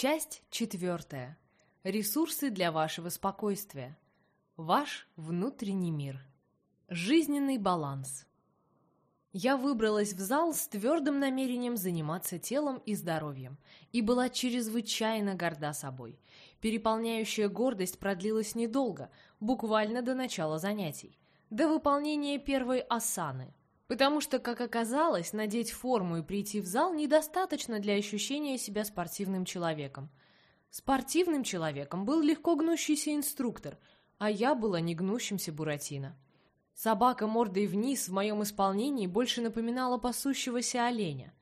Часть четвертая. Ресурсы для вашего спокойствия. Ваш внутренний мир. Жизненный баланс. Я выбралась в зал с твердым намерением заниматься телом и здоровьем и была чрезвычайно горда собой. Переполняющая гордость продлилась недолго, буквально до начала занятий, до выполнения первой асаны. Потому что, как оказалось, надеть форму и прийти в зал недостаточно для ощущения себя спортивным человеком. Спортивным человеком был легко гнущийся инструктор, а я была не гнущимся Буратино. Собака мордой вниз в моем исполнении больше напоминала пасущегося оленя.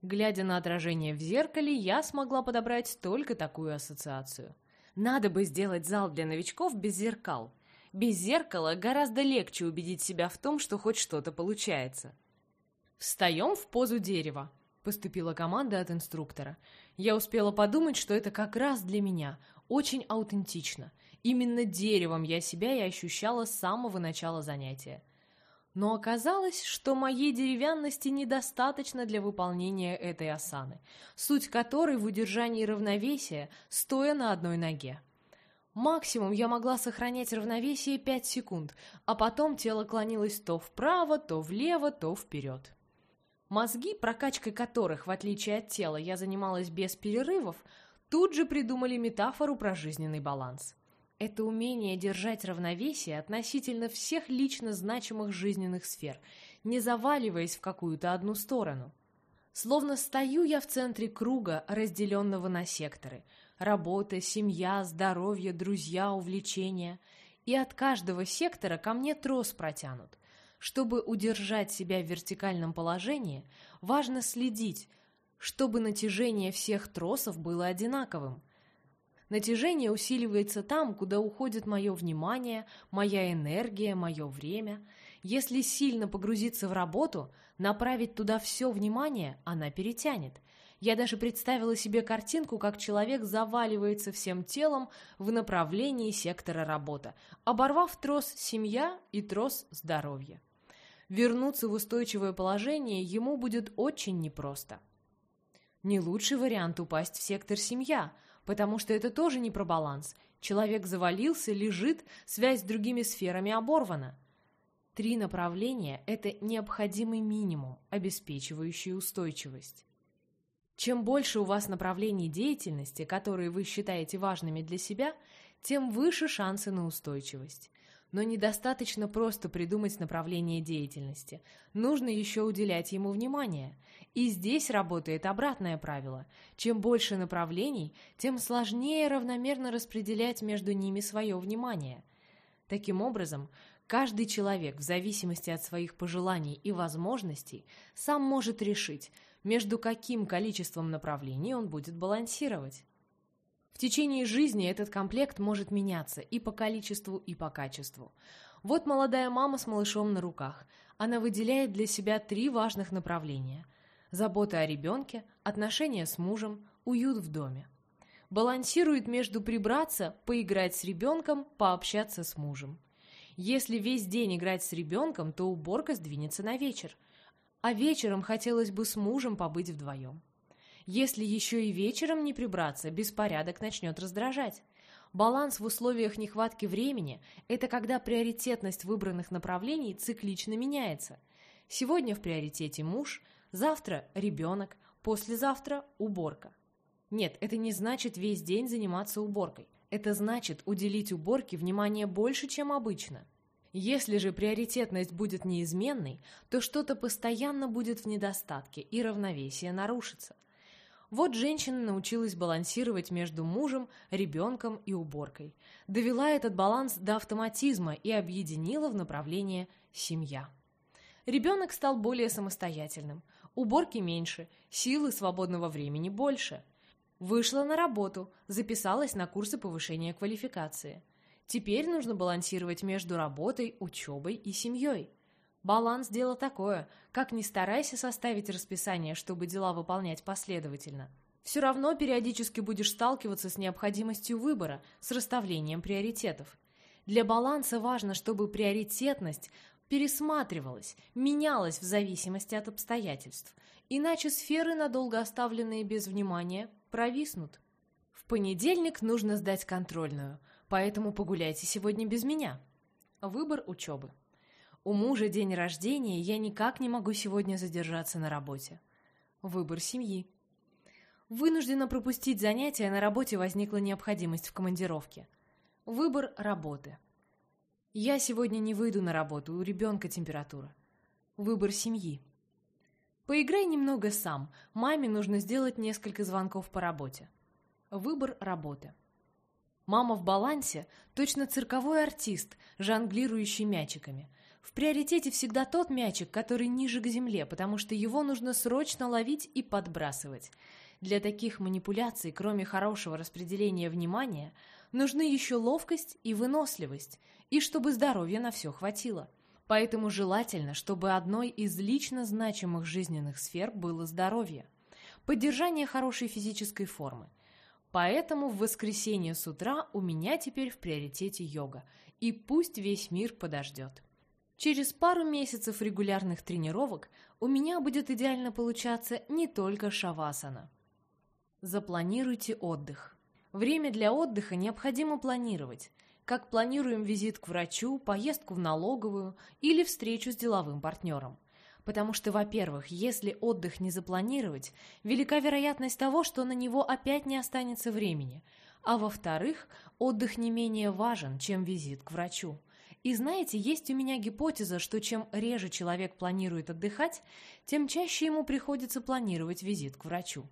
Глядя на отражение в зеркале, я смогла подобрать только такую ассоциацию. Надо бы сделать зал для новичков без зеркал, без зеркала гораздо легче убедить себя в том, что хоть что-то получается. «Встаем в позу дерева», — поступила команда от инструктора. Я успела подумать, что это как раз для меня, очень аутентично. Именно деревом я себя и ощущала с самого начала занятия. Но оказалось, что моей деревянности недостаточно для выполнения этой осаны, суть которой в удержании равновесия, стоя на одной ноге. Максимум я могла сохранять равновесие 5 секунд, а потом тело клонилось то вправо, то влево, то вперед. Мозги, прокачкой которых, в отличие от тела, я занималась без перерывов, тут же придумали метафору про жизненный баланс. Это умение держать равновесие относительно всех лично значимых жизненных сфер, не заваливаясь в какую-то одну сторону. Словно стою я в центре круга, разделенного на секторы – Работа, семья, здоровье, друзья, увлечения. И от каждого сектора ко мне трос протянут. Чтобы удержать себя в вертикальном положении, важно следить, чтобы натяжение всех тросов было одинаковым. Натяжение усиливается там, куда уходит мое внимание, моя энергия, мое время. Если сильно погрузиться в работу, направить туда все внимание, она перетянет – я даже представила себе картинку, как человек заваливается всем телом в направлении сектора работа, оборвав трос «семья» и трос «здоровье». Вернуться в устойчивое положение ему будет очень непросто. Не лучший вариант упасть в сектор «семья», потому что это тоже не про баланс. Человек завалился, лежит, связь с другими сферами оборвана. Три направления – это необходимый минимум, обеспечивающий устойчивость. Чем больше у вас направлений деятельности, которые вы считаете важными для себя, тем выше шансы на устойчивость. Но недостаточно просто придумать направление деятельности. Нужно еще уделять ему внимание. И здесь работает обратное правило. Чем больше направлений, тем сложнее равномерно распределять между ними свое внимание. Таким образом, каждый человек в зависимости от своих пожеланий и возможностей сам может решить – между каким количеством направлений он будет балансировать. В течение жизни этот комплект может меняться и по количеству, и по качеству. Вот молодая мама с малышом на руках. Она выделяет для себя три важных направления. Забота о ребенке, отношения с мужем, уют в доме. Балансирует между прибраться, поиграть с ребенком, пообщаться с мужем. Если весь день играть с ребенком, то уборка сдвинется на вечер – а вечером хотелось бы с мужем побыть вдвоем. Если еще и вечером не прибраться, беспорядок начнет раздражать. Баланс в условиях нехватки времени – это когда приоритетность выбранных направлений циклично меняется. Сегодня в приоритете муж, завтра – ребенок, послезавтра – уборка. Нет, это не значит весь день заниматься уборкой. Это значит уделить уборке внимание больше, чем обычно – если же приоритетность будет неизменной, то что-то постоянно будет в недостатке, и равновесие нарушится. Вот женщина научилась балансировать между мужем, ребенком и уборкой. Довела этот баланс до автоматизма и объединила в направление «семья». Ребенок стал более самостоятельным, уборки меньше, силы свободного времени больше. Вышла на работу, записалась на курсы повышения квалификации – Теперь нужно балансировать между работой, учебой и семьей. Баланс – дело такое. Как ни старайся составить расписание, чтобы дела выполнять последовательно. Все равно периодически будешь сталкиваться с необходимостью выбора, с расставлением приоритетов. Для баланса важно, чтобы приоритетность пересматривалась, менялась в зависимости от обстоятельств. Иначе сферы, надолго оставленные без внимания, провиснут. понедельник нужно сдать контрольную, поэтому погуляйте сегодня без меня. Выбор учебы. У мужа день рождения, я никак не могу сегодня задержаться на работе. Выбор семьи. Вынуждена пропустить занятия, на работе возникла необходимость в командировке. Выбор работы. Я сегодня не выйду на работу, у ребенка температура. Выбор семьи. Поиграй немного сам, маме нужно сделать несколько звонков по работе. Выбор работы. Мама в балансе – точно цирковой артист, жонглирующий мячиками – в приоритете всегда тот мячик, который ниже к земле, потому что его нужно срочно ловить и подбрасывать. Для таких манипуляций, кроме хорошего распределения внимания, нужны еще ловкость и выносливость, и чтобы здоровья на все хватило. Поэтому желательно, чтобы одной из лично значимых жизненных сфер было здоровье. Поддержание хорошей физической формы. Поэтому в воскресенье с утра у меня теперь в приоритете йога, и пусть весь мир подождет. Через пару месяцев регулярных тренировок у меня будет идеально получаться не только шавасана. Запланируйте отдых. Время для отдыха необходимо планировать, как планируем визит к врачу, поездку в налоговую или встречу с деловым партнером. Потому что, во-первых, если отдых не запланировать, велика вероятность того, что на него опять не останется времени, а во-вторых, отдых не менее важен, чем визит к врачу. И знаете, есть у меня гипотеза, что чем реже человек планирует отдыхать, тем чаще ему приходится планировать визит к врачу.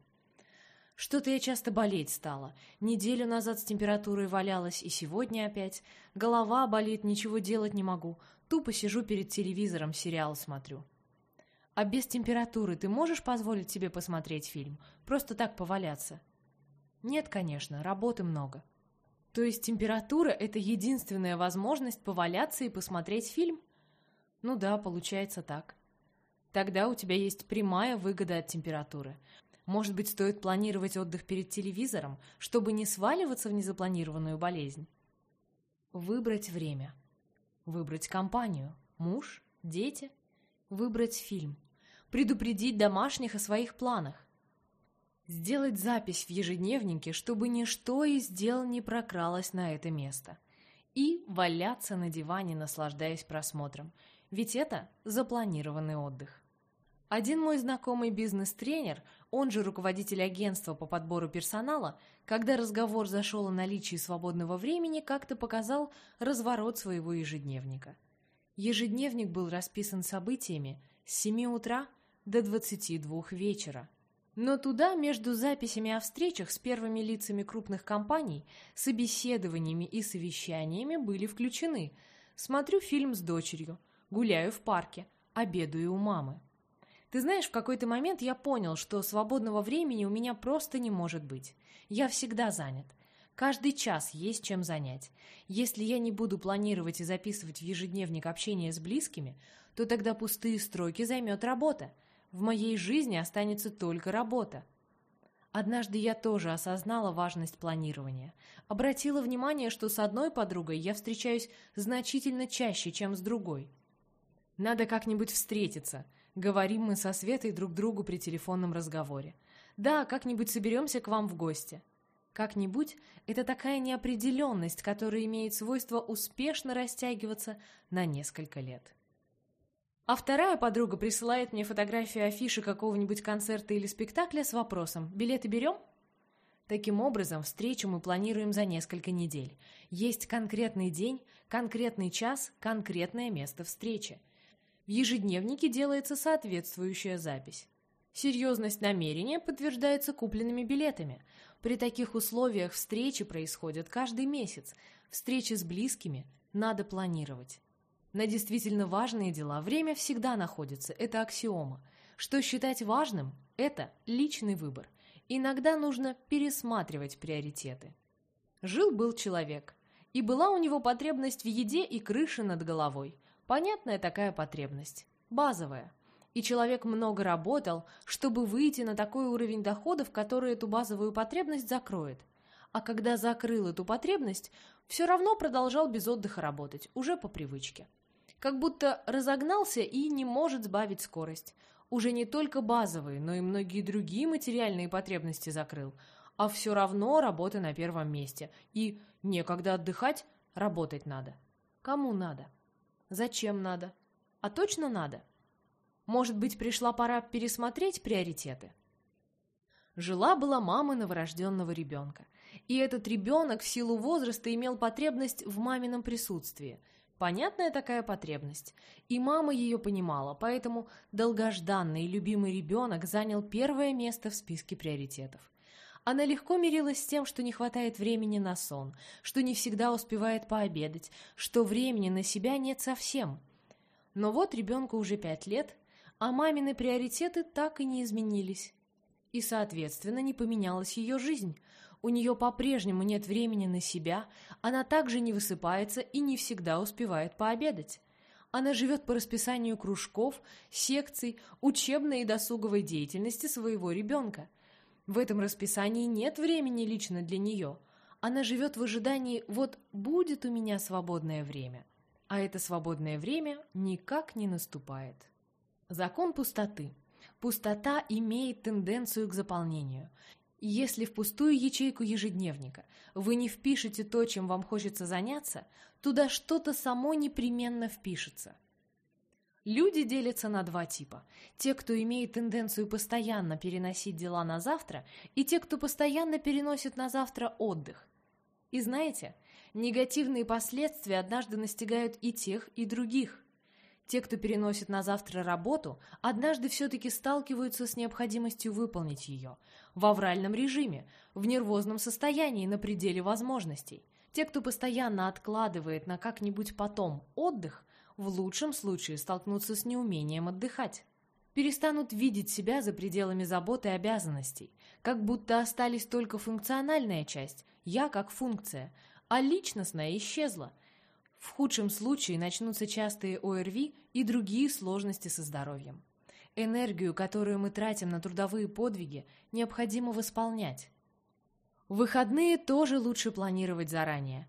Что-то я часто болеть стала. Неделю назад с температурой валялась, и сегодня опять. Голова болит, ничего делать не могу. Тупо сижу перед телевизором, сериал смотрю. А без температуры ты можешь позволить себе посмотреть фильм? Просто так поваляться? Нет, конечно, работы много. То есть температура – это единственная возможность поваляться и посмотреть фильм? Ну да, получается так. Тогда у тебя есть прямая выгода от температуры. Может быть, стоит планировать отдых перед телевизором, чтобы не сваливаться в незапланированную болезнь? Выбрать время. Выбрать компанию. Муж? Дети? Выбрать фильм. Предупредить домашних о своих планах. Сделать запись в ежедневнике, чтобы ничто из дел не прокралось на это место. И валяться на диване, наслаждаясь просмотром. Ведь это запланированный отдых. Один мой знакомый бизнес-тренер, он же руководитель агентства по подбору персонала, когда разговор зашел о наличии свободного времени, как-то показал разворот своего ежедневника. Ежедневник был расписан событиями с 7 утра до 22 вечера. Но туда, между записями о встречах с первыми лицами крупных компаний, собеседованиями и совещаниями были включены. Смотрю фильм с дочерью, гуляю в парке, обедаю у мамы. Ты знаешь, в какой-то момент я понял, что свободного времени у меня просто не может быть. Я всегда занят. Каждый час есть чем занять. Если я не буду планировать и записывать в ежедневник общение с близкими, то тогда пустые строки займет работа – в моей жизни останется только работа. Однажды я тоже осознала важность планирования. Обратила внимание, что с одной подругой я встречаюсь значительно чаще, чем с другой. Надо как-нибудь встретиться. Говорим мы со Светой друг другу при телефонном разговоре. Да, как-нибудь соберемся к вам в гости. Как-нибудь – это такая неопределенность, которая имеет свойство успешно растягиваться на несколько лет. А вторая подруга присылает мне фотографию афиши какого-нибудь концерта или спектакля с вопросом «Билеты берем?». Таким образом, встречу мы планируем за несколько недель. Есть конкретный день, конкретный час, конкретное место встречи. В ежедневнике делается соответствующая запись. Серьезность намерения подтверждается купленными билетами. При таких условиях встречи происходят каждый месяц. Встречи с близкими надо планировать. На действительно важные дела время всегда находится, это аксиома. Что считать важным – это личный выбор. Иногда нужно пересматривать приоритеты. Жил-был человек, и была у него потребность в еде и крыше над головой. Понятная такая потребность, базовая. И человек много работал, чтобы выйти на такой уровень доходов, который эту базовую потребность закроет. А когда закрыл эту потребность, все равно продолжал без отдыха работать, уже по привычке как будто разогнался и не может сбавить скорость. Уже не только базовые, но и многие другие материальные потребности закрыл. а все равно работа на первом месте. И некогда отдыхать, работать надо. Кому надо? Зачем надо? А точно надо? Может быть, пришла пора пересмотреть приоритеты? Жила-была мама новорожденного ребенка. И этот ребенок в силу возраста имел потребность в мамином присутствии. Понятная такая потребность. И мама ее понимала, поэтому долгожданный и любимый ребенок занял первое место в списке приоритетов. Она легко мирилась с тем, что не хватает времени на сон, что не всегда успевает пообедать, что времени на себя нет совсем. Но вот ребенку уже пять лет, а мамины приоритеты так и не изменились. И, соответственно, не поменялась ее жизнь. У нее по-прежнему нет времени на себя, она также не высыпается и не всегда успевает пообедать. Она живет по расписанию кружков, секций, учебной и досуговой деятельности своего ребенка – в этом расписании нет времени лично для нее. Она живет в ожидании «вот будет у меня свободное время». А это свободное время никак не наступает. Закон пустоты. Пустота имеет тенденцию к заполнению. Если в пустую ячейку ежедневника вы не впишете то, чем вам хочется заняться, туда что-то само непременно впишется – Люди делятся на два типа. Те, кто имеет тенденцию постоянно переносить дела на завтра, и те, кто постоянно переносит на завтра отдых. И знаете, негативные последствия однажды настигают и тех, и других. Те, кто переносит на завтра работу, однажды все-таки сталкиваются с необходимостью выполнить ее. В авральном режиме, в нервозном состоянии, на пределе возможностей. Те, кто постоянно откладывает на как-нибудь потом отдых, в лучшем случае столкнутся с неумением отдыхать. Перестанут видеть себя за пределами забот и обязанностей, как будто остались только функциональная часть, я как функция, а личностная исчезла. В худшем случае начнутся частые ОРВИ и другие сложности со здоровьем. Энергию, которую мы тратим на трудовые подвиги, необходимо восполнять. Выходные тоже лучше планировать заранее.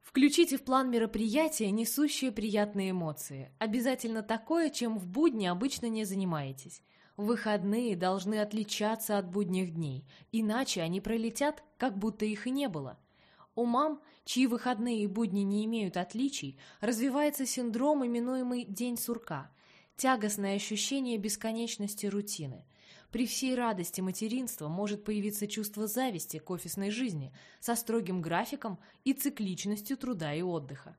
Включите в план мероприятия, несущие приятные эмоции. Обязательно такое, чем в будни обычно не занимаетесь. Выходные должны отличаться от будних дней, иначе они пролетят, как будто их и не было. У мам, чьи выходные и будни не имеют отличий, развивается синдром, именуемый «день сурка», тягостное ощущение бесконечности рутины. При всей радости материнства может появиться чувство зависти к офисной жизни со строгим графиком и цикличностью труда и отдыха.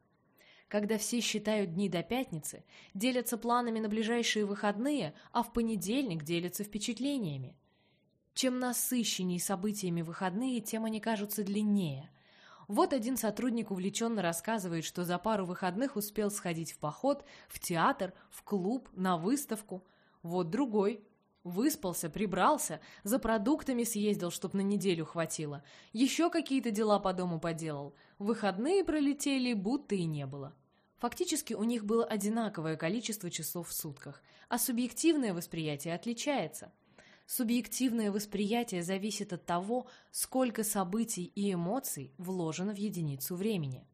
Когда все считают дни до пятницы, делятся планами на ближайшие выходные, а в понедельник делятся впечатлениями. Чем насыщеннее событиями выходные, тем они кажутся длиннее. Вот один сотрудник увлеченно рассказывает, что за пару выходных успел сходить в поход, в театр, в клуб, на выставку. Вот другой Выспался, прибрался, за продуктами съездил, чтоб на неделю хватило. Еще какие-то дела по дому поделал. Выходные пролетели, будто и не было. Фактически у них было одинаковое количество часов в сутках, а субъективное восприятие отличается. Субъективное восприятие зависит от того, сколько событий и эмоций вложено в единицу времени.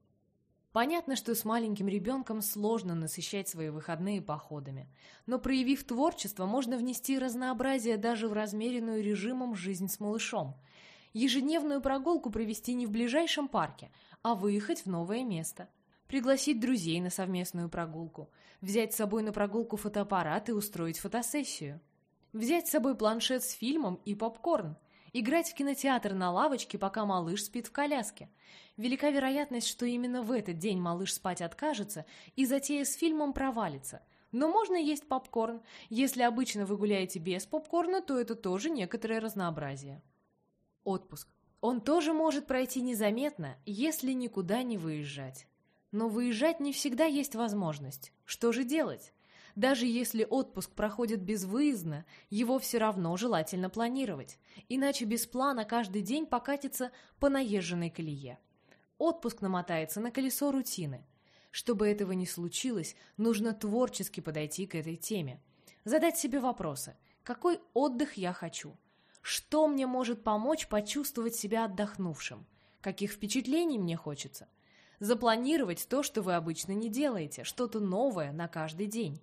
Понятно, что с маленьким ребенком сложно насыщать свои выходные походами, но проявив творчество, можно внести разнообразие даже в размеренную режимом жизнь с малышом. Ежедневную прогулку провести не в ближайшем парке, а выехать в новое место. Пригласить друзей на совместную прогулку, взять с собой на прогулку фотоаппарат и устроить фотосессию. Взять с собой планшет с фильмом и попкорн – играть в кинотеатр на лавочке, пока малыш спит в коляске. Велика вероятность, что именно в этот день малыш спать откажется и затея с фильмом провалится. Но можно есть попкорн. Если обычно вы гуляете без попкорна, то это тоже некоторое разнообразие. Отпуск. Он тоже может пройти незаметно, если никуда не выезжать. Но выезжать не всегда есть возможность. Что же делать? Даже если отпуск проходит безвыездно, его все равно желательно планировать, иначе без плана каждый день покатится по наезженной колее. Отпуск намотается на колесо рутины. Чтобы этого не случилось, нужно творчески подойти к этой теме. Задать себе вопросы. Какой отдых я хочу? Что мне может помочь почувствовать себя отдохнувшим? Каких впечатлений мне хочется? Запланировать то, что вы обычно не делаете, что-то новое на каждый день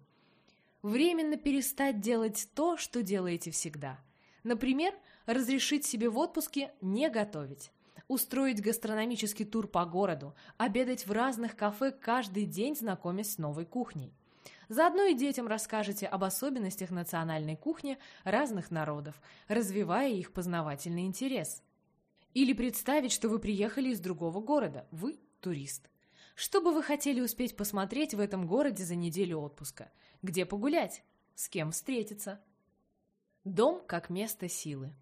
временно перестать делать то, что делаете всегда. Например, разрешить себе в отпуске не готовить. Устроить гастрономический тур по городу, обедать в разных кафе каждый день, знакомясь с новой кухней. Заодно и детям расскажете об особенностях национальной кухни разных народов, развивая их познавательный интерес. Или представить, что вы приехали из другого города, вы турист. Что бы вы хотели успеть посмотреть в этом городе за неделю отпуска? Где погулять? С кем встретиться? Дом как место силы.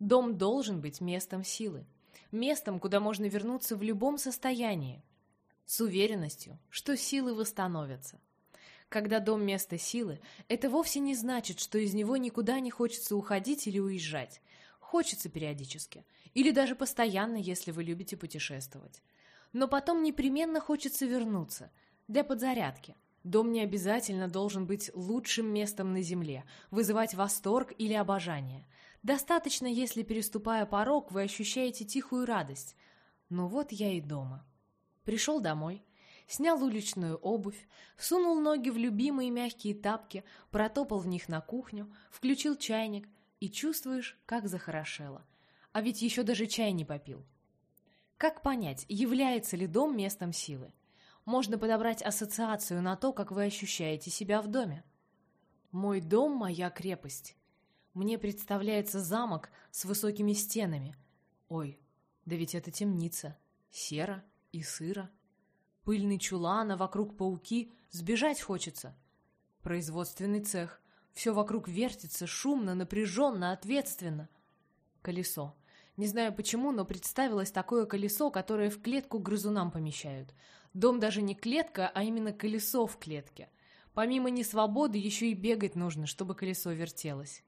Дом должен быть местом силы. Местом, куда можно вернуться в любом состоянии. С уверенностью, что силы восстановятся. Когда дом – место силы, это вовсе не значит, что из него никуда не хочется уходить или уезжать. Хочется периодически. Или даже постоянно, если вы любите путешествовать но потом непременно хочется вернуться. Для подзарядки. Дом не обязательно должен быть лучшим местом на земле, вызывать восторг или обожание. Достаточно, если, переступая порог, вы ощущаете тихую радость. Ну вот я и дома. Пришел домой, снял уличную обувь, сунул ноги в любимые мягкие тапки, протопал в них на кухню, включил чайник и чувствуешь, как захорошело. А ведь еще даже чай не попил. Как понять, является ли дом местом силы? Можно подобрать ассоциацию на то, как вы ощущаете себя в доме. Мой дом – моя крепость. Мне представляется замок с высокими стенами. Ой, да ведь это темница. Серо и сыро. Пыльный чулан, а вокруг пауки. Сбежать хочется. Производственный цех. Все вокруг вертится, шумно, напряженно, ответственно. Колесо. Не знаю почему, но представилось такое колесо, которое в клетку грызунам помещают. Дом даже не клетка, а именно колесо в клетке. Помимо несвободы еще и бегать нужно, чтобы колесо вертелось.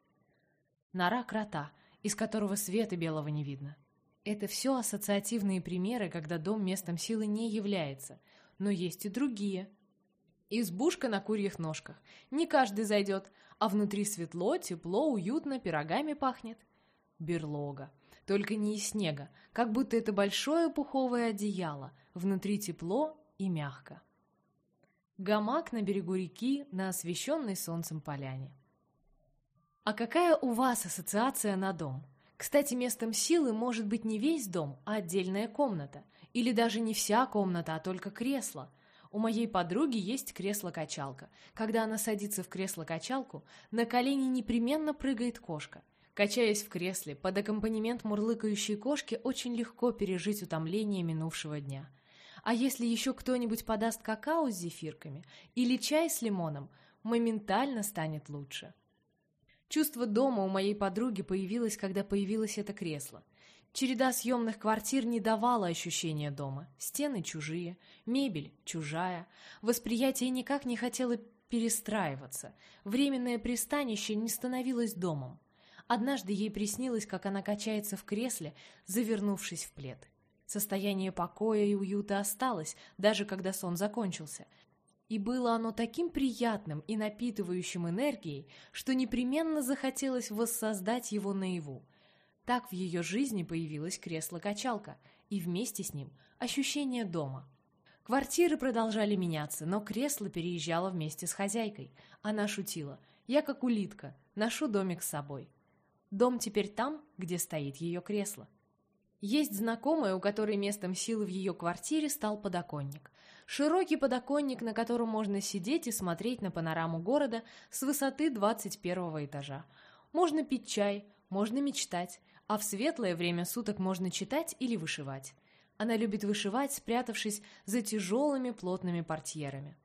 Нора крота, из которого света белого не видно. Это все ассоциативные примеры, когда дом местом силы не является. Но есть и другие. Избушка на курьих ножках. Не каждый зайдет, а внутри светло, тепло, уютно, пирогами пахнет. Берлога. Только не из снега, как будто это большое пуховое одеяло, внутри тепло и мягко. Гамак на берегу реки на освещенной солнцем поляне. А какая у вас ассоциация на дом? Кстати, местом силы может быть не весь дом, а отдельная комната. Или даже не вся комната, а только кресло. У моей подруги есть кресло-качалка. Когда она садится в кресло-качалку, на колени непременно прыгает кошка – Качаясь в кресле, под аккомпанемент мурлыкающей кошки очень легко пережить утомление минувшего дня. А если еще кто-нибудь подаст какао с зефирками или чай с лимоном, моментально станет лучше. Чувство дома у моей подруги появилось, когда появилось это кресло. Череда съемных квартир не давала ощущения дома. Стены чужие, мебель чужая. Восприятие никак не хотело перестраиваться. Временное пристанище не становилось домом. Однажды ей приснилось, как она качается в кресле, завернувшись в плед. Состояние покоя и уюта осталось, даже когда сон закончился. И было оно таким приятным и напитывающим энергией, что непременно захотелось воссоздать его наяву. Так в ее жизни появилось кресло-качалка, и вместе с ним ощущение дома. Квартиры продолжали меняться, но кресло переезжало вместе с хозяйкой. Она шутила. «Я как улитка, ношу домик с собой». Дом теперь там, где стоит ее кресло. Есть знакомая, у которой местом силы в ее квартире стал подоконник. Широкий подоконник, на котором можно сидеть и смотреть на панораму города с высоты 21 этажа. Можно пить чай, можно мечтать, а в светлое время суток можно читать или вышивать. Она любит вышивать, спрятавшись за тяжелыми плотными портьерами.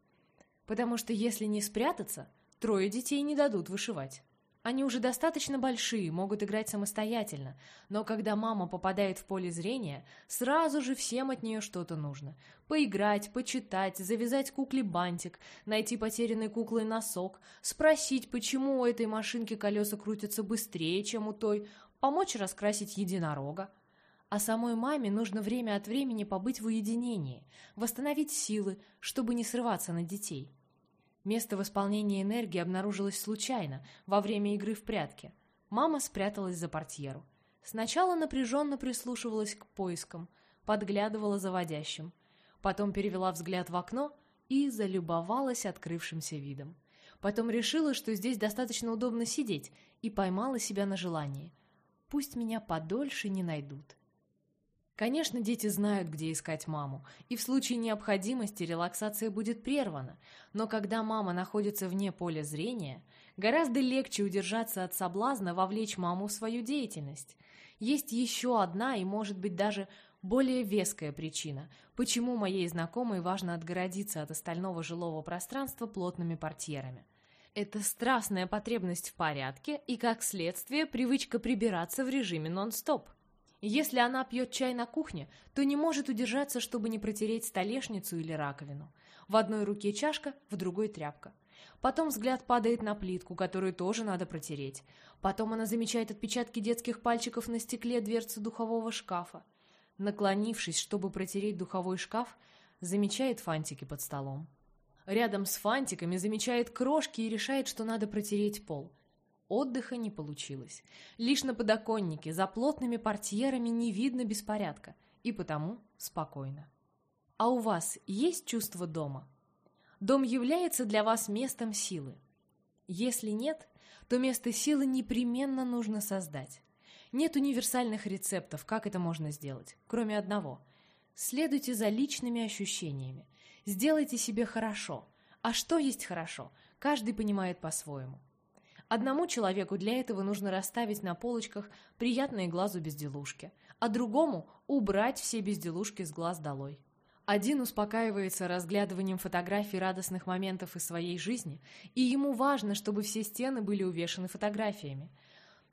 Потому что если не спрятаться, трое детей не дадут вышивать. Они уже достаточно большие, могут играть самостоятельно, но когда мама попадает в поле зрения, сразу же всем от нее что-то нужно. Поиграть, почитать, завязать кукле бантик, найти потерянной куклой носок, спросить, почему у этой машинки колеса крутятся быстрее, чем у той, помочь раскрасить единорога. А самой маме нужно время от времени побыть в уединении, восстановить силы, чтобы не срываться на детей. Место восполнения энергии обнаружилось случайно, во время игры в прятки. Мама спряталась за портьеру. Сначала напряженно прислушивалась к поискам, подглядывала за водящим. Потом перевела взгляд в окно и залюбовалась открывшимся видом. Потом решила, что здесь достаточно удобно сидеть, и поймала себя на желании. пусть меня подольше не найдут. Конечно, дети знают, где искать маму, и в случае необходимости релаксация будет прервана, но когда мама находится вне поля зрения, гораздо легче удержаться от соблазна вовлечь маму в свою деятельность. Есть еще одна и, может быть, даже более веская причина, почему моей знакомой важно отгородиться от остального жилого пространства плотными портьерами. Это страстная потребность в порядке и, как следствие, привычка прибираться в режиме нон-стоп – если она пьет чай на кухне, то не может удержаться, чтобы не протереть столешницу или раковину. В одной руке чашка, в другой тряпка. Потом взгляд падает на плитку, которую тоже надо протереть. Потом она замечает отпечатки детских пальчиков на стекле дверцы духового шкафа. Наклонившись, чтобы протереть духовой шкаф, замечает фантики под столом. Рядом с фантиками замечает крошки и решает, что надо протереть пол – Отдыха не получилось. Лишь на подоконнике за плотными портьерами не видно беспорядка, и потому спокойно. А у вас есть чувство дома? Дом является для вас местом силы. Если нет, то место силы непременно нужно создать. Нет универсальных рецептов, как это можно сделать, кроме одного. Следуйте за личными ощущениями. Сделайте себе хорошо. А что есть хорошо, каждый понимает по-своему. Одному человеку для этого нужно расставить на полочках приятные глазу безделушки, а другому убрать все безделушки с глаз долой. Один успокаивается разглядыванием фотографий радостных моментов из своей жизни, и ему важно, чтобы все стены были увешаны фотографиями.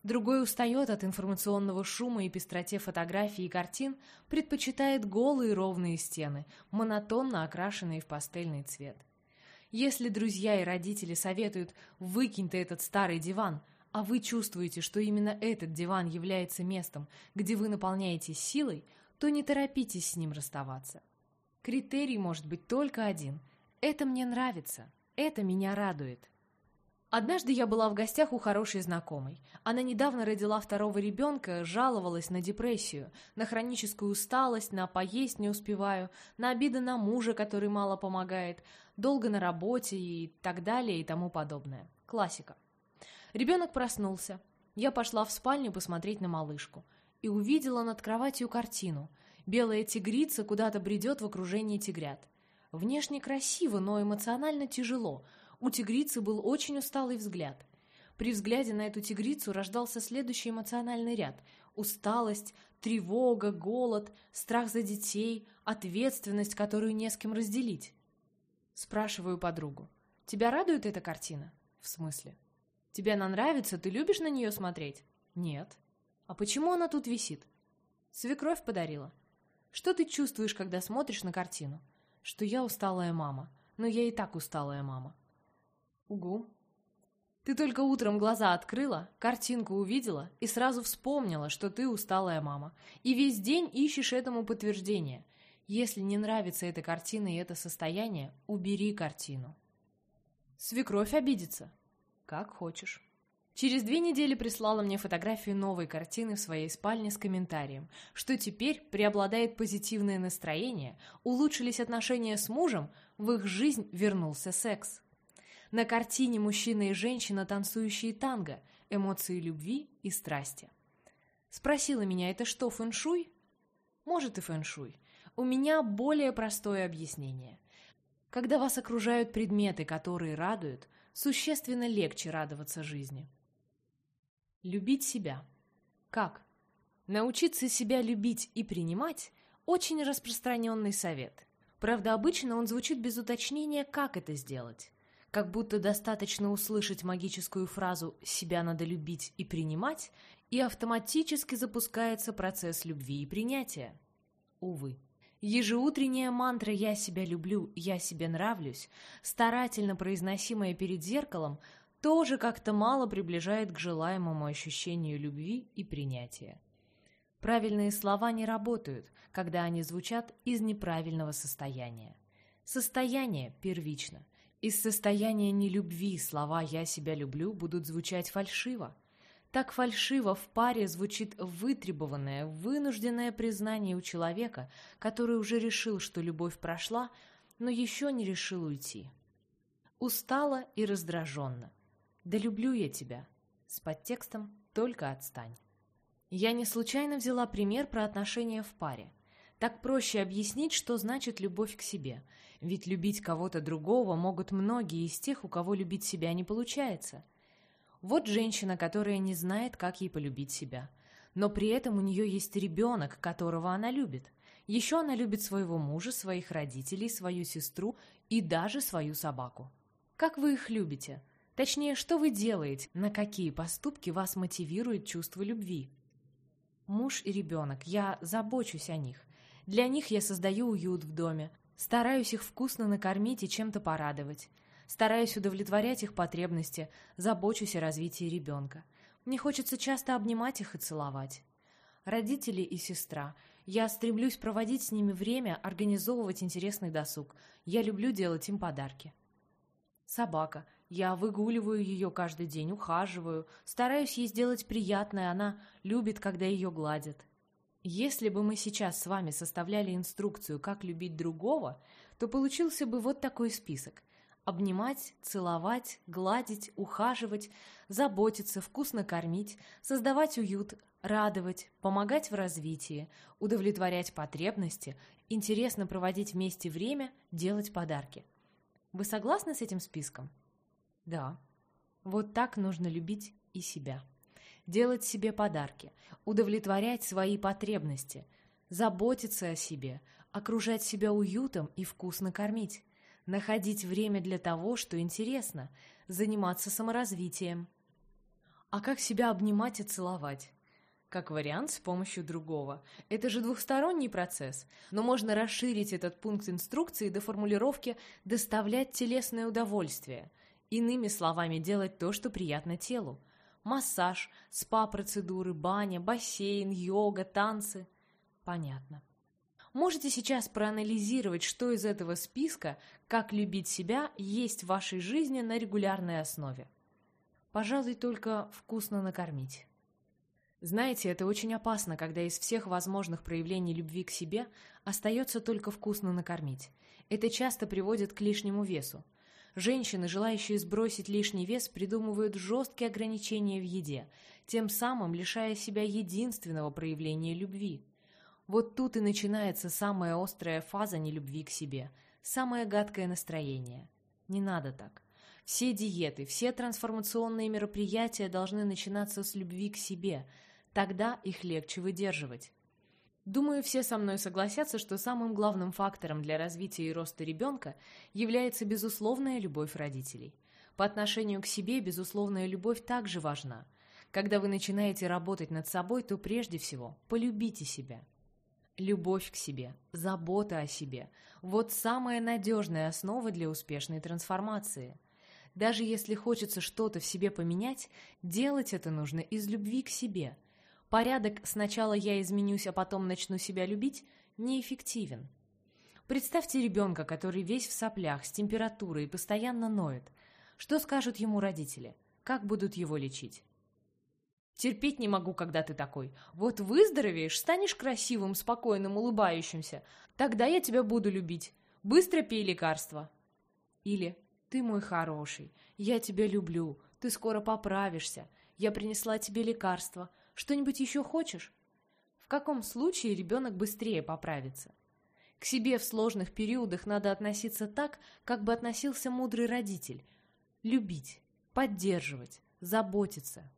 Другой устает от информационного шума и пестроте фотографий и картин, предпочитает голые ровные стены, монотонно окрашенные в пастельный цвет. Если друзья и родители советуют «выкинь ты этот старый диван», а вы чувствуете, что именно этот диван является местом, где вы наполняетесь силой, то не торопитесь с ним расставаться. Критерий может быть только один. Это мне нравится, это меня радует. Однажды я была в гостях у хорошей знакомой. Она недавно родила второго ребенка, жаловалась на депрессию, на хроническую усталость, на поесть не успеваю, на обиды на мужа, который мало помогает, долго на работе и так далее и тому подобное. Классика. Ребенок проснулся. Я пошла в спальню посмотреть на малышку и увидела над кроватью картину. Белая тигрица куда-то бредет в окружении тигрят. Внешне красиво, но эмоционально тяжело – у тигрицы был очень усталый взгляд. При взгляде на эту тигрицу рождался следующий эмоциональный ряд – усталость, тревога, голод, страх за детей, ответственность, которую не с кем разделить. Спрашиваю подругу. «Тебя радует эта картина?» «В смысле?» «Тебе она нравится? Ты любишь на нее смотреть?» «Нет». «А почему она тут висит?» «Свекровь подарила». «Что ты чувствуешь, когда смотришь на картину?» «Что я усталая мама. Но я и так усталая мама». Угу. Ты только утром глаза открыла, картинку увидела и сразу вспомнила, что ты усталая мама. И весь день ищешь этому подтверждение. Если не нравится эта картина и это состояние, убери картину. Свекровь обидится. Как хочешь. Через две недели прислала мне фотографию новой картины в своей спальне с комментарием, что теперь преобладает позитивное настроение, улучшились отношения с мужем, в их жизнь вернулся секс. На картине мужчина и женщина, танцующие танго, эмоции любви и страсти. Спросила меня, это что, фэншуй? Может и фэншуй. У меня более простое объяснение. Когда вас окружают предметы, которые радуют, существенно легче радоваться жизни. Любить себя. Как? Научиться себя любить и принимать – очень распространенный совет. Правда, обычно он звучит без уточнения, как это сделать как будто достаточно услышать магическую фразу «себя надо любить и принимать», и автоматически запускается процесс любви и принятия. Увы. Ежеутренняя мантра «я себя люблю, я себе нравлюсь», старательно произносимая перед зеркалом, тоже как-то мало приближает к желаемому ощущению любви и принятия. Правильные слова не работают, когда они звучат из неправильного состояния. Состояние первично. Из состояния нелюбви слова «я себя люблю» будут звучать фальшиво. Так фальшиво в паре звучит вытребованное, вынужденное признание у человека, который уже решил, что любовь прошла, но еще не решил уйти. Устала и раздраженно. «Да люблю я тебя». С подтекстом «только отстань». Я не случайно взяла пример про отношения в паре. Так проще объяснить, что значит любовь к себе. Ведь любить кого-то другого могут многие из тех, у кого любить себя не получается. Вот женщина, которая не знает, как ей полюбить себя. Но при этом у нее есть ребенок, которого она любит. Еще она любит своего мужа, своих родителей, свою сестру и даже свою собаку. Как вы их любите? Точнее, что вы делаете, на какие поступки вас мотивирует чувство любви? Муж и ребенок, я забочусь о них. Для них я создаю уют в доме, стараюсь их вкусно накормить и чем-то порадовать. Стараюсь удовлетворять их потребности, забочусь о развитии ребенка. Мне хочется часто обнимать их и целовать. Родители и сестра. Я стремлюсь проводить с ними время, организовывать интересный досуг. Я люблю делать им подарки. Собака. Я выгуливаю ее каждый день, ухаживаю, стараюсь ей сделать приятное, она любит, когда ее гладят. Если бы мы сейчас с вами составляли инструкцию, как любить другого, то получился бы вот такой список. Обнимать, целовать, гладить, ухаживать, заботиться, вкусно кормить, создавать уют, радовать, помогать в развитии, удовлетворять потребности, интересно проводить вместе время, делать подарки. Вы согласны с этим списком? Да. Вот так нужно любить и себя. Делать себе подарки, удовлетворять свои потребности, заботиться о себе, окружать себя уютом и вкусно кормить, находить время для того, что интересно, заниматься саморазвитием. А как себя обнимать и целовать? Как вариант, с помощью другого. Это же двухсторонний процесс, но можно расширить этот пункт инструкции до формулировки «доставлять телесное удовольствие», Иными словами, делать то, что приятно телу. Массаж, спа-процедуры, баня, бассейн, йога, танцы. Понятно. Можете сейчас проанализировать, что из этого списка «Как любить себя» есть в вашей жизни на регулярной основе. Пожалуй, только вкусно накормить. Знаете, это очень опасно, когда из всех возможных проявлений любви к себе остается только вкусно накормить. Это часто приводит к лишнему весу. Женщины, желающие сбросить лишний вес, придумывают жесткие ограничения в еде, тем самым лишая себя единственного проявления любви. Вот тут и начинается самая острая фаза нелюбви к себе, самое гадкое настроение. Не надо так. Все диеты, все трансформационные мероприятия должны начинаться с любви к себе, тогда их легче выдерживать. Думаю, все со мной согласятся, что самым главным фактором для развития и роста ребенка является безусловная любовь родителей. По отношению к себе безусловная любовь также важна. Когда вы начинаете работать над собой, то прежде всего полюбите себя. Любовь к себе, забота о себе – вот самая надежная основа для успешной трансформации. Даже если хочется что-то в себе поменять, делать это нужно из любви к себе – Порядок «сначала я изменюсь, а потом начну себя любить» неэффективен. Представьте ребенка, который весь в соплях, с температурой и постоянно ноет. Что скажут ему родители? Как будут его лечить? Терпеть не могу, когда ты такой. Вот выздоровеешь, станешь красивым, спокойным, улыбающимся. Тогда я тебя буду любить. Быстро пей лекарства. Или «Ты мой хороший, я тебя люблю, ты скоро поправишься, я принесла тебе лекарства, что-нибудь еще хочешь? В каком случае ребенок быстрее поправится? К себе в сложных периодах надо относиться так, как бы относился мудрый родитель. Любить, поддерживать, заботиться.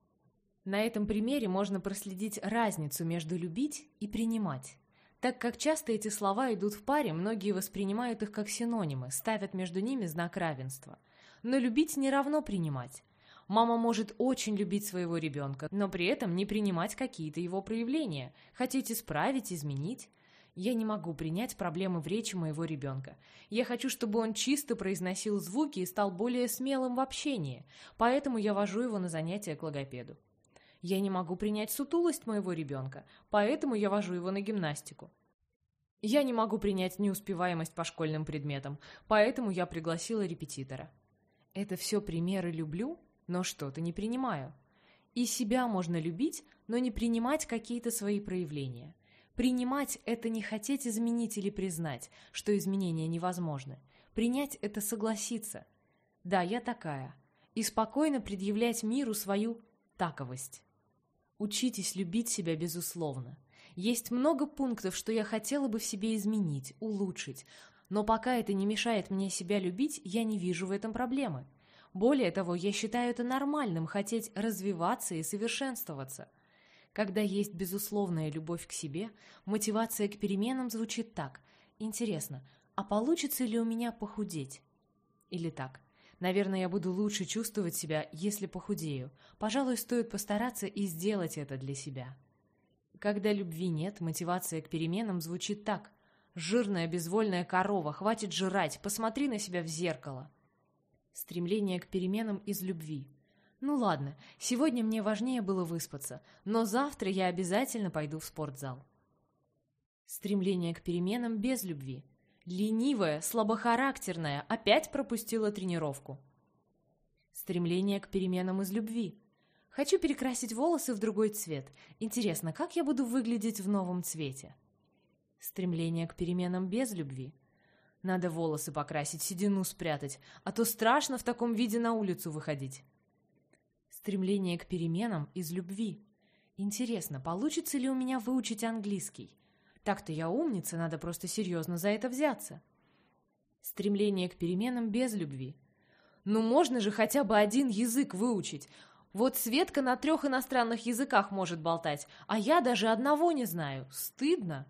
На этом примере можно проследить разницу между любить и принимать. Так как часто эти слова идут в паре, многие воспринимают их как синонимы, ставят между ними знак равенства. Но любить не равно принимать. Мама может очень любить своего ребенка, но при этом не принимать какие-то его проявления, хотеть исправить, изменить. Я не могу принять проблемы в речи моего ребенка. Я хочу, чтобы он чисто произносил звуки и стал более смелым в общении, поэтому я вожу его на занятия к логопеду. Я не могу принять сутулость моего ребенка, поэтому я вожу его на гимнастику. Я не могу принять неуспеваемость по школьным предметам, поэтому я пригласила репетитора. Это все примеры «люблю»? Но что-то не принимаю. И себя можно любить, но не принимать какие-то свои проявления. Принимать – это не хотеть изменить или признать, что изменения невозможны. Принять – это согласиться. Да, я такая. И спокойно предъявлять миру свою таковость. Учитесь любить себя безусловно. Есть много пунктов, что я хотела бы в себе изменить, улучшить, но пока это не мешает мне себя любить, я не вижу в этом проблемы. Более того, я считаю это нормальным хотеть развиваться и совершенствоваться. Когда есть безусловная любовь к себе, мотивация к переменам звучит так. Интересно, а получится ли у меня похудеть? Или так. Наверное, я буду лучше чувствовать себя, если похудею. Пожалуй, стоит постараться и сделать это для себя. Когда любви нет, мотивация к переменам звучит так. «Жирная безвольная корова, хватит жрать, посмотри на себя в зеркало». Стремление к переменам из любви. Ну ладно, сегодня мне важнее было выспаться, но завтра я обязательно пойду в спортзал. Стремление к переменам без любви. Ленивая, слабохарактерная, опять пропустила тренировку. Стремление к переменам из любви. Хочу перекрасить волосы в другой цвет. Интересно, как я буду выглядеть в новом цвете? Стремление к переменам без любви. Надо волосы покрасить, седину спрятать, а то страшно в таком виде на улицу выходить. Стремление к переменам из любви. Интересно, получится ли у меня выучить английский? Так-то я умница, надо просто серьезно за это взяться. Стремление к переменам без любви. Ну можно же хотя бы один язык выучить. Вот Светка на трех иностранных языках может болтать, а я даже одного не знаю. Стыдно.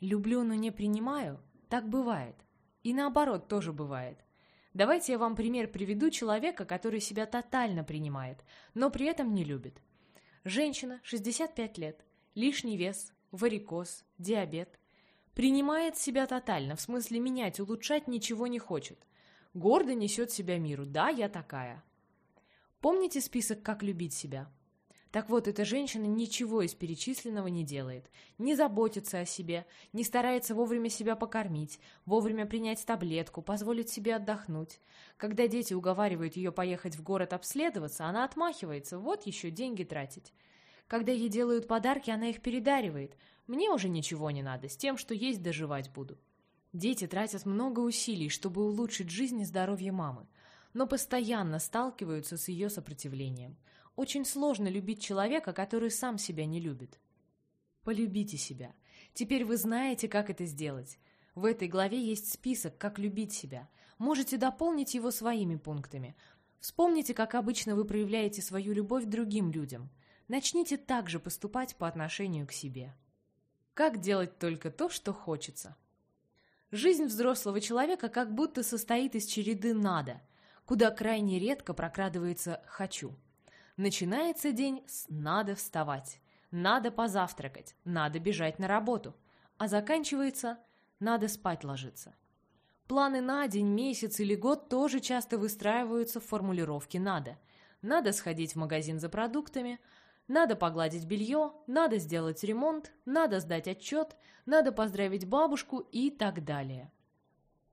Люблю, но не принимаю. Так бывает. И наоборот тоже бывает. Давайте я вам пример приведу человека, который себя тотально принимает, но при этом не любит. Женщина, 65 лет, лишний вес, варикоз, диабет. Принимает себя тотально, в смысле менять, улучшать ничего не хочет. Гордо несет себя миру. Да, я такая. Помните список «Как любить себя»? Так вот, эта женщина ничего из перечисленного не делает. Не заботится о себе, не старается вовремя себя покормить, вовремя принять таблетку, позволить себе отдохнуть. Когда дети уговаривают ее поехать в город обследоваться, она отмахивается, вот еще деньги тратить. Когда ей делают подарки, она их передаривает. Мне уже ничего не надо, с тем, что есть, доживать буду. Дети тратят много усилий, чтобы улучшить жизнь и здоровье мамы, но постоянно сталкиваются с ее сопротивлением – очень сложно любить человека, который сам себя не любит. Полюбите себя. Теперь вы знаете, как это сделать. В этой главе есть список, как любить себя. Можете дополнить его своими пунктами. Вспомните, как обычно вы проявляете свою любовь другим людям. Начните также поступать по отношению к себе. Как делать только то, что хочется? Жизнь взрослого человека как будто состоит из череды «надо», куда крайне редко прокрадывается «хочу». Начинается день с «надо вставать», «надо позавтракать», «надо бежать на работу», а заканчивается «надо спать ложиться». Планы на день, месяц или год тоже часто выстраиваются в формулировке «надо». Надо сходить в магазин за продуктами, надо погладить белье, надо сделать ремонт, надо сдать отчет, надо поздравить бабушку и так далее.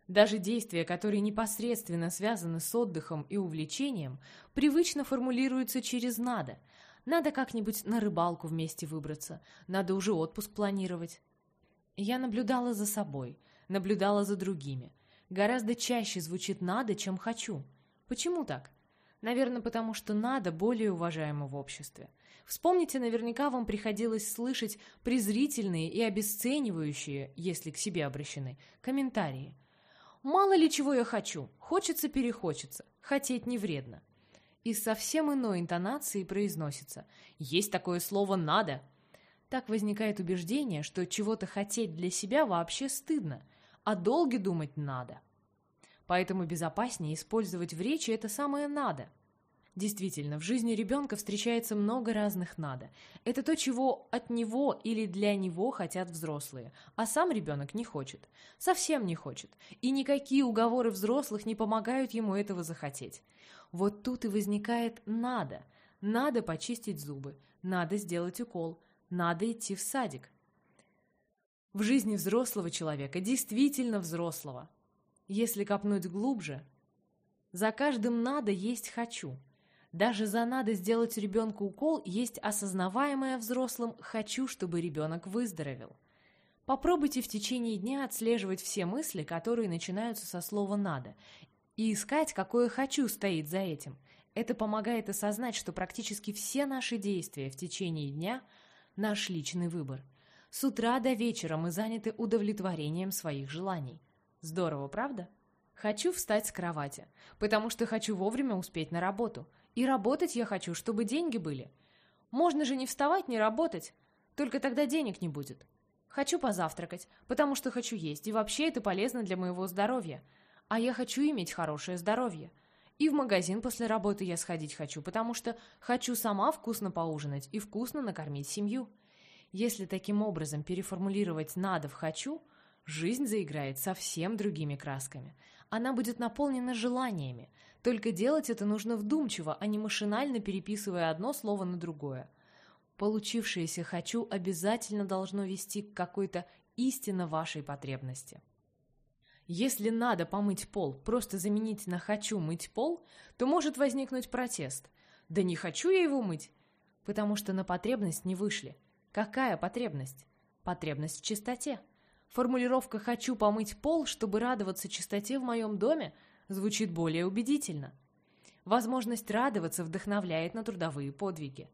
Даже действия, которые непосредственно связаны с отдыхом и увлечением, привычно формулируются через «надо». Надо как-нибудь на рыбалку вместе выбраться, надо уже отпуск планировать. Я наблюдала за собой, наблюдала за другими. Гораздо чаще звучит «надо», чем «хочу». Почему так? Наверное, потому что «надо» более уважаемо в обществе. Вспомните, наверняка вам приходилось слышать презрительные и обесценивающие, если к себе обращены, комментарии – Мало ли чего я хочу, хочется-перехочется, хотеть не вредно. И совсем иной интонацией произносится «Есть такое слово «надо». Так возникает убеждение, что чего-то хотеть для себя вообще стыдно, а долги думать надо. Поэтому безопаснее использовать в речи это самое «надо», Действительно, в жизни ребенка встречается много разных «надо». Это то, чего от него или для него хотят взрослые, а сам ребенок не хочет. Совсем не хочет. И никакие уговоры взрослых не помогают ему этого захотеть. Вот тут и возникает «надо». Надо почистить зубы, надо сделать укол, надо идти в садик. В жизни взрослого человека, действительно взрослого. Если копнуть глубже, за каждым «надо» есть «хочу». Даже за надо сделать ребенку укол есть осознаваемое взрослым «хочу, чтобы ребенок выздоровел». Попробуйте в течение дня отслеживать все мысли, которые начинаются со слова «надо», и искать, какое «хочу» стоит за этим. Это помогает осознать, что практически все наши действия в течение дня – наш личный выбор. С утра до вечера мы заняты удовлетворением своих желаний. Здорово, правда? Хочу встать с кровати, потому что хочу вовремя успеть на работу. И работать я хочу, чтобы деньги были. Можно же не вставать, не работать. Только тогда денег не будет. Хочу позавтракать, потому что хочу есть, и вообще это полезно для моего здоровья. А я хочу иметь хорошее здоровье. И в магазин после работы я сходить хочу, потому что хочу сама вкусно поужинать и вкусно накормить семью. Если таким образом переформулировать «надо» в «хочу», жизнь заиграет совсем другими красками. Она будет наполнена желаниями. Только делать это нужно вдумчиво, а не машинально переписывая одно слово на другое. Получившееся «хочу» обязательно должно вести к какой-то истинно вашей потребности. Если надо помыть пол, просто заменить на «хочу мыть пол», то может возникнуть протест. Да не хочу я его мыть, потому что на потребность не вышли. Какая потребность? Потребность в чистоте. Формулировка «хочу помыть пол, чтобы радоваться чистоте в моем доме» звучит более убедительно. Возможность радоваться вдохновляет на трудовые подвиги.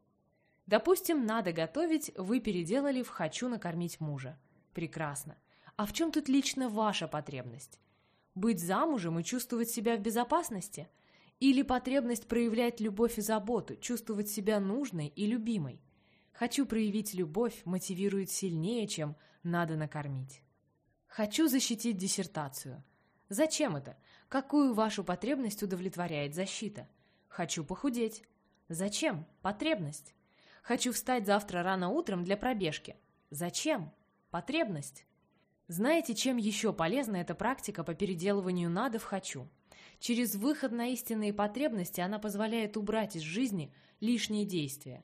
Допустим, надо готовить, вы переделали в «хочу накормить мужа». Прекрасно. А в чем тут лично ваша потребность? Быть замужем и чувствовать себя в безопасности? Или потребность проявлять любовь и заботу, чувствовать себя нужной и любимой? Хочу проявить любовь мотивирует сильнее, чем надо накормить. Хочу защитить диссертацию. Зачем это? Какую вашу потребность удовлетворяет защита? Хочу похудеть. Зачем? Потребность. Хочу встать завтра рано утром для пробежки. Зачем? Потребность. Знаете, чем еще полезна эта практика по переделыванию «надо» в «хочу»? Через выход на истинные потребности она позволяет убрать из жизни лишние действия.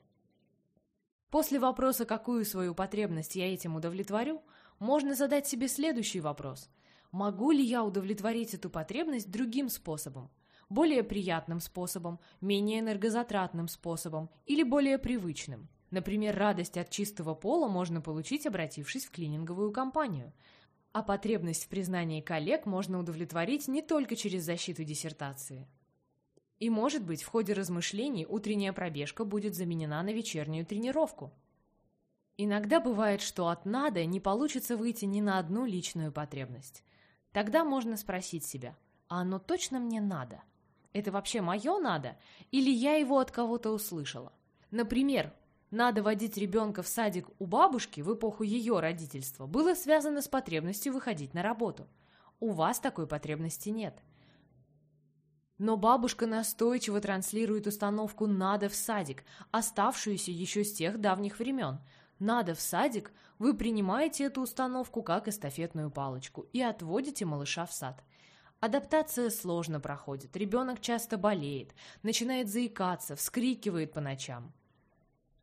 После вопроса, какую свою потребность я этим удовлетворю, можно задать себе следующий вопрос. Могу ли я удовлетворить эту потребность другим способом? Более приятным способом, менее энергозатратным способом или более привычным? Например, радость от чистого пола можно получить, обратившись в клининговую компанию – а потребность в признании коллег можно удовлетворить не только через защиту диссертации. И, может быть, в ходе размышлений утренняя пробежка будет заменена на вечернюю тренировку. Иногда бывает, что от «надо» не получится выйти ни на одну личную потребность. Тогда можно спросить себя, а оно точно мне надо? Это вообще мое надо? Или я его от кого-то услышала? Например, надо водить ребенка в садик у бабушки в эпоху ее родительства было связано с потребностью выходить на работу. У вас такой потребности нет. Но бабушка настойчиво транслирует установку «надо в садик», оставшуюся еще с тех давних времен. «Надо в садик» вы принимаете эту установку как эстафетную палочку и отводите малыша в сад. Адаптация сложно проходит, ребенок часто болеет, начинает заикаться, вскрикивает по ночам.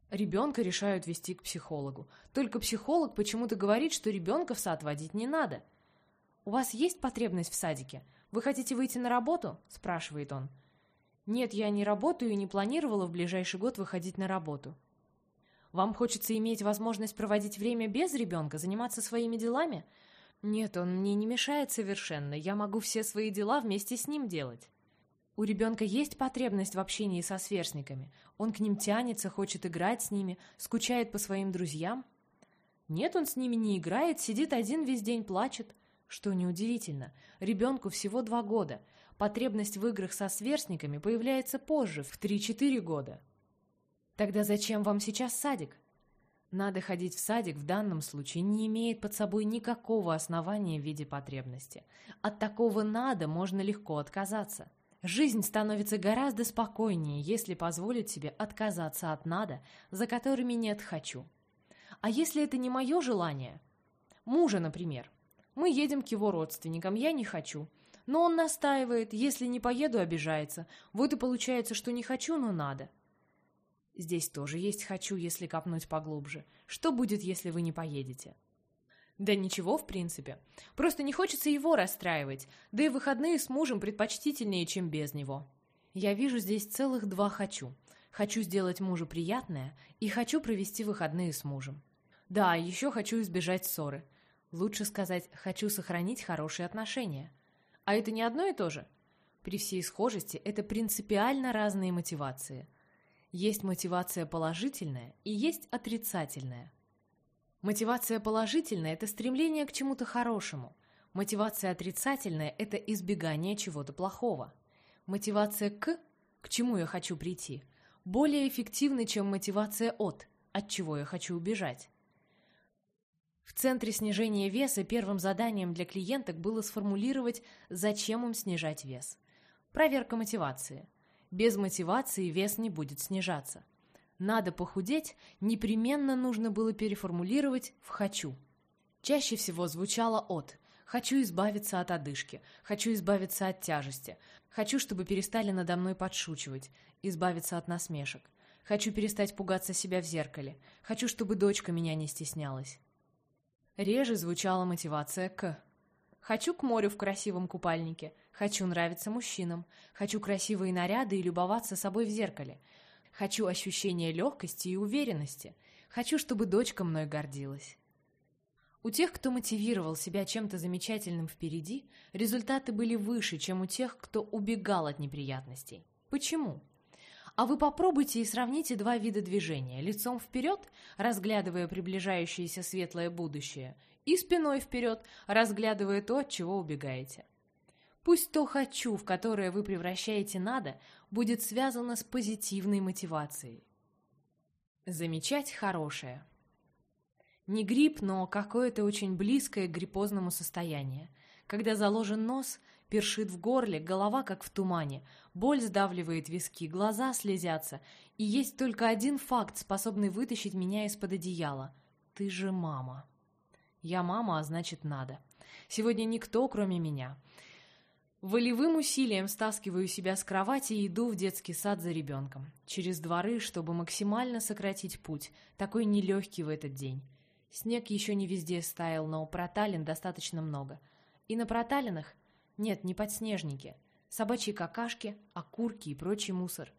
Ребенка решают вести к психологу. Только психолог почему-то говорит, что ребенка в сад водить не надо. «У вас есть потребность в садике? Вы хотите выйти на работу?» – спрашивает он. «Нет, я не работаю и не планировала в ближайший год выходить на работу». «Вам хочется иметь возможность проводить время без ребенка, заниматься своими делами?» «Нет, он мне не мешает совершенно, я могу все свои дела вместе с ним делать». У ребенка есть потребность в общении со сверстниками. Он к ним тянется, хочет играть с ними, скучает по своим друзьям. Нет, он с ними не играет, сидит один весь день, плачет. Что неудивительно, ребенку всего два года. Потребность в играх со сверстниками появляется позже, в 3-4 года. Тогда зачем вам сейчас садик? Надо ходить в садик в данном случае не имеет под собой никакого основания в виде потребности. От такого «надо» можно легко отказаться. Жизнь становится гораздо спокойнее, если позволить себе отказаться от «надо», за которыми нет «хочу». А если это не мое желание? Мужа, например. Мы едем к его родственникам, я не хочу. Но он настаивает, если не поеду, обижается. Вот и получается, что не хочу, но надо. Здесь тоже есть «хочу», если копнуть поглубже. Что будет, если вы не поедете? Да ничего, в принципе. Просто не хочется его расстраивать, да и выходные с мужем предпочтительнее, чем без него. Я вижу здесь целых два «хочу». Хочу сделать мужу приятное и хочу провести выходные с мужем. Да, еще хочу избежать ссоры. Лучше сказать «хочу сохранить хорошие отношения». А это не одно и то же? При всей схожести это принципиально разные мотивации. Есть мотивация положительная и есть отрицательная. Мотивация положительная – это стремление к чему-то хорошему. Мотивация отрицательная – это избегание чего-то плохого. Мотивация к – к чему я хочу прийти – более эффективна, чем мотивация от – от чего я хочу убежать. В центре снижения веса первым заданием для клиенток было сформулировать, зачем им снижать вес. Проверка мотивации. Без мотивации вес не будет снижаться. Надо похудеть, непременно нужно было переформулировать в «хочу». Чаще всего звучало от «хочу избавиться от одышки», «хочу избавиться от тяжести», «хочу, чтобы перестали надо мной подшучивать», «избавиться от насмешек», «хочу перестать пугаться себя в зеркале», «хочу, чтобы дочка меня не стеснялась». Реже звучала мотивация «к». Хочу к морю в красивом купальнике. Хочу нравиться мужчинам. Хочу красивые наряды и любоваться собой в зеркале. Хочу ощущения легкости и уверенности. Хочу, чтобы дочка мной гордилась. У тех, кто мотивировал себя чем-то замечательным впереди, результаты были выше, чем у тех, кто убегал от неприятностей. Почему? А вы попробуйте и сравните два вида движения. Лицом вперед, разглядывая приближающееся светлое будущее, и спиной вперед, разглядывая то, от чего убегаете. Пусть то «хочу», в которое вы превращаете «надо», будет связано с позитивной мотивацией. Замечать хорошее. Не грипп, но какое-то очень близкое к гриппозному состояние. Когда заложен нос, першит в горле, голова как в тумане, боль сдавливает виски, глаза слезятся, и есть только один факт, способный вытащить меня из-под одеяла. Ты же мама. Я мама, а значит надо. Сегодня никто, кроме меня. Волевым усилием стаскиваю себя с кровати и иду в детский сад за ребенком. Через дворы, чтобы максимально сократить путь, такой нелегкий в этот день. Снег еще не везде стаял, но проталин достаточно много. И на проталинах нет, не подснежники, собачьи какашки, окурки и прочий мусор.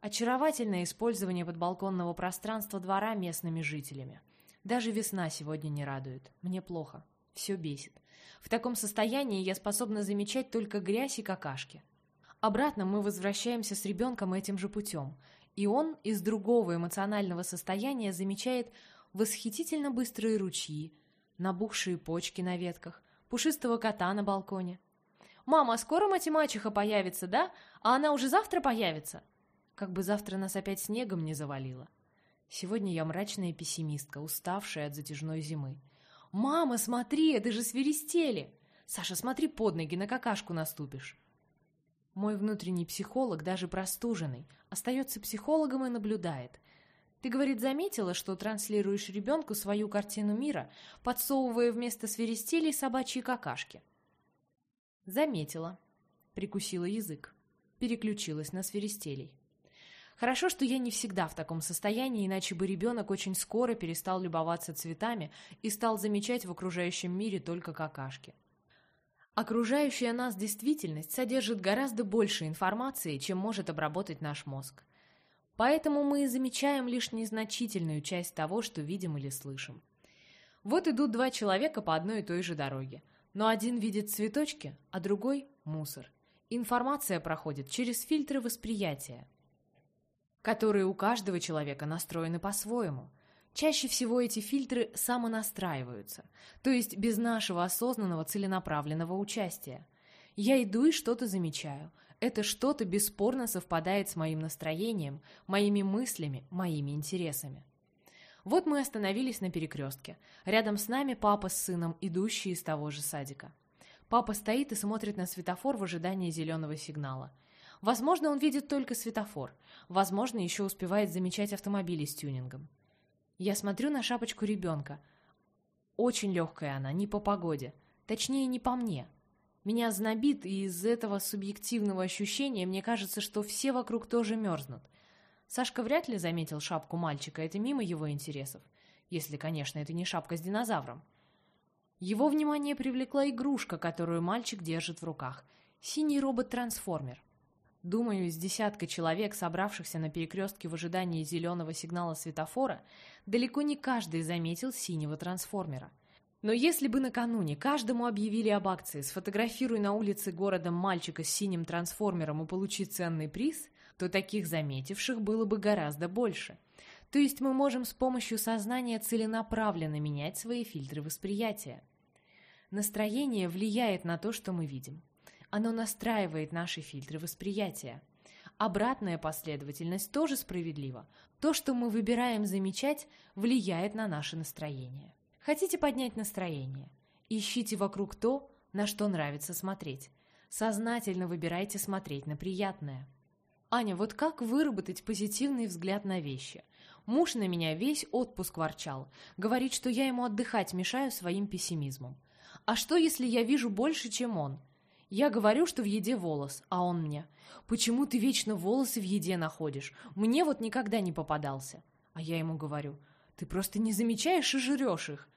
Очаровательное использование подбалконного пространства двора местными жителями – даже весна сегодня не радует. Мне плохо. Все бесит. В таком состоянии я способна замечать только грязь и какашки. Обратно мы возвращаемся с ребенком этим же путем. И он из другого эмоционального состояния замечает восхитительно быстрые ручьи, набухшие почки на ветках, пушистого кота на балконе. «Мама, скоро мать появится, да? А она уже завтра появится?» Как бы завтра нас опять снегом не завалило. Сегодня я мрачная пессимистка, уставшая от затяжной зимы. «Мама, смотри, это же свиристели!» «Саша, смотри под ноги, на какашку наступишь!» Мой внутренний психолог, даже простуженный, остается психологом и наблюдает. Ты, говорит, заметила, что транслируешь ребенку свою картину мира, подсовывая вместо свиристелей собачьи какашки? Заметила. Прикусила язык. Переключилась на свиристелей. Хорошо, что я не всегда в таком состоянии, иначе бы ребенок очень скоро перестал любоваться цветами и стал замечать в окружающем мире только какашки. Окружающая нас действительность содержит гораздо больше информации, чем может обработать наш мозг. Поэтому мы и замечаем лишь незначительную часть того, что видим или слышим. Вот идут два человека по одной и той же дороге, но один видит цветочки, а другой – мусор. Информация проходит через фильтры восприятия, которые у каждого человека настроены по-своему. Чаще всего эти фильтры самонастраиваются, то есть без нашего осознанного целенаправленного участия. Я иду и что-то замечаю. Это что-то бесспорно совпадает с моим настроением, моими мыслями, моими интересами. Вот мы остановились на перекрестке. Рядом с нами папа с сыном, идущие из того же садика. Папа стоит и смотрит на светофор в ожидании зеленого сигнала. Возможно, он видит только светофор. Возможно, еще успевает замечать автомобили с тюнингом. Я смотрю на шапочку ребенка. Очень легкая она, не по погоде. Точнее, не по мне. Меня знобит, и из этого субъективного ощущения мне кажется, что все вокруг тоже мерзнут. Сашка вряд ли заметил шапку мальчика, это мимо его интересов. Если, конечно, это не шапка с динозавром. Его внимание привлекла игрушка, которую мальчик держит в руках. Синий робот-трансформер. Думаю, из десятка человек, собравшихся на перекрестке в ожидании зеленого сигнала светофора, далеко не каждый заметил синего трансформера. Но если бы накануне каждому объявили об акции «Сфотографируй на улице города мальчика с синим трансформером и получи ценный приз», то таких заметивших было бы гораздо больше. То есть мы можем с помощью сознания целенаправленно менять свои фильтры восприятия. Настроение влияет на то, что мы видим. Оно настраивает наши фильтры восприятия. Обратная последовательность тоже справедлива. То, что мы выбираем замечать, влияет на наше настроение. Хотите поднять настроение? Ищите вокруг то, на что нравится смотреть. Сознательно выбирайте смотреть на приятное. Аня, вот как выработать позитивный взгляд на вещи? Муж на меня весь отпуск ворчал. Говорит, что я ему отдыхать мешаю своим пессимизмом. А что, если я вижу больше, чем он? Я говорю, что в еде волос, а он мне. Почему ты вечно волосы в еде находишь? Мне вот никогда не попадался. А я ему говорю, ты просто не замечаешь и жрешь их.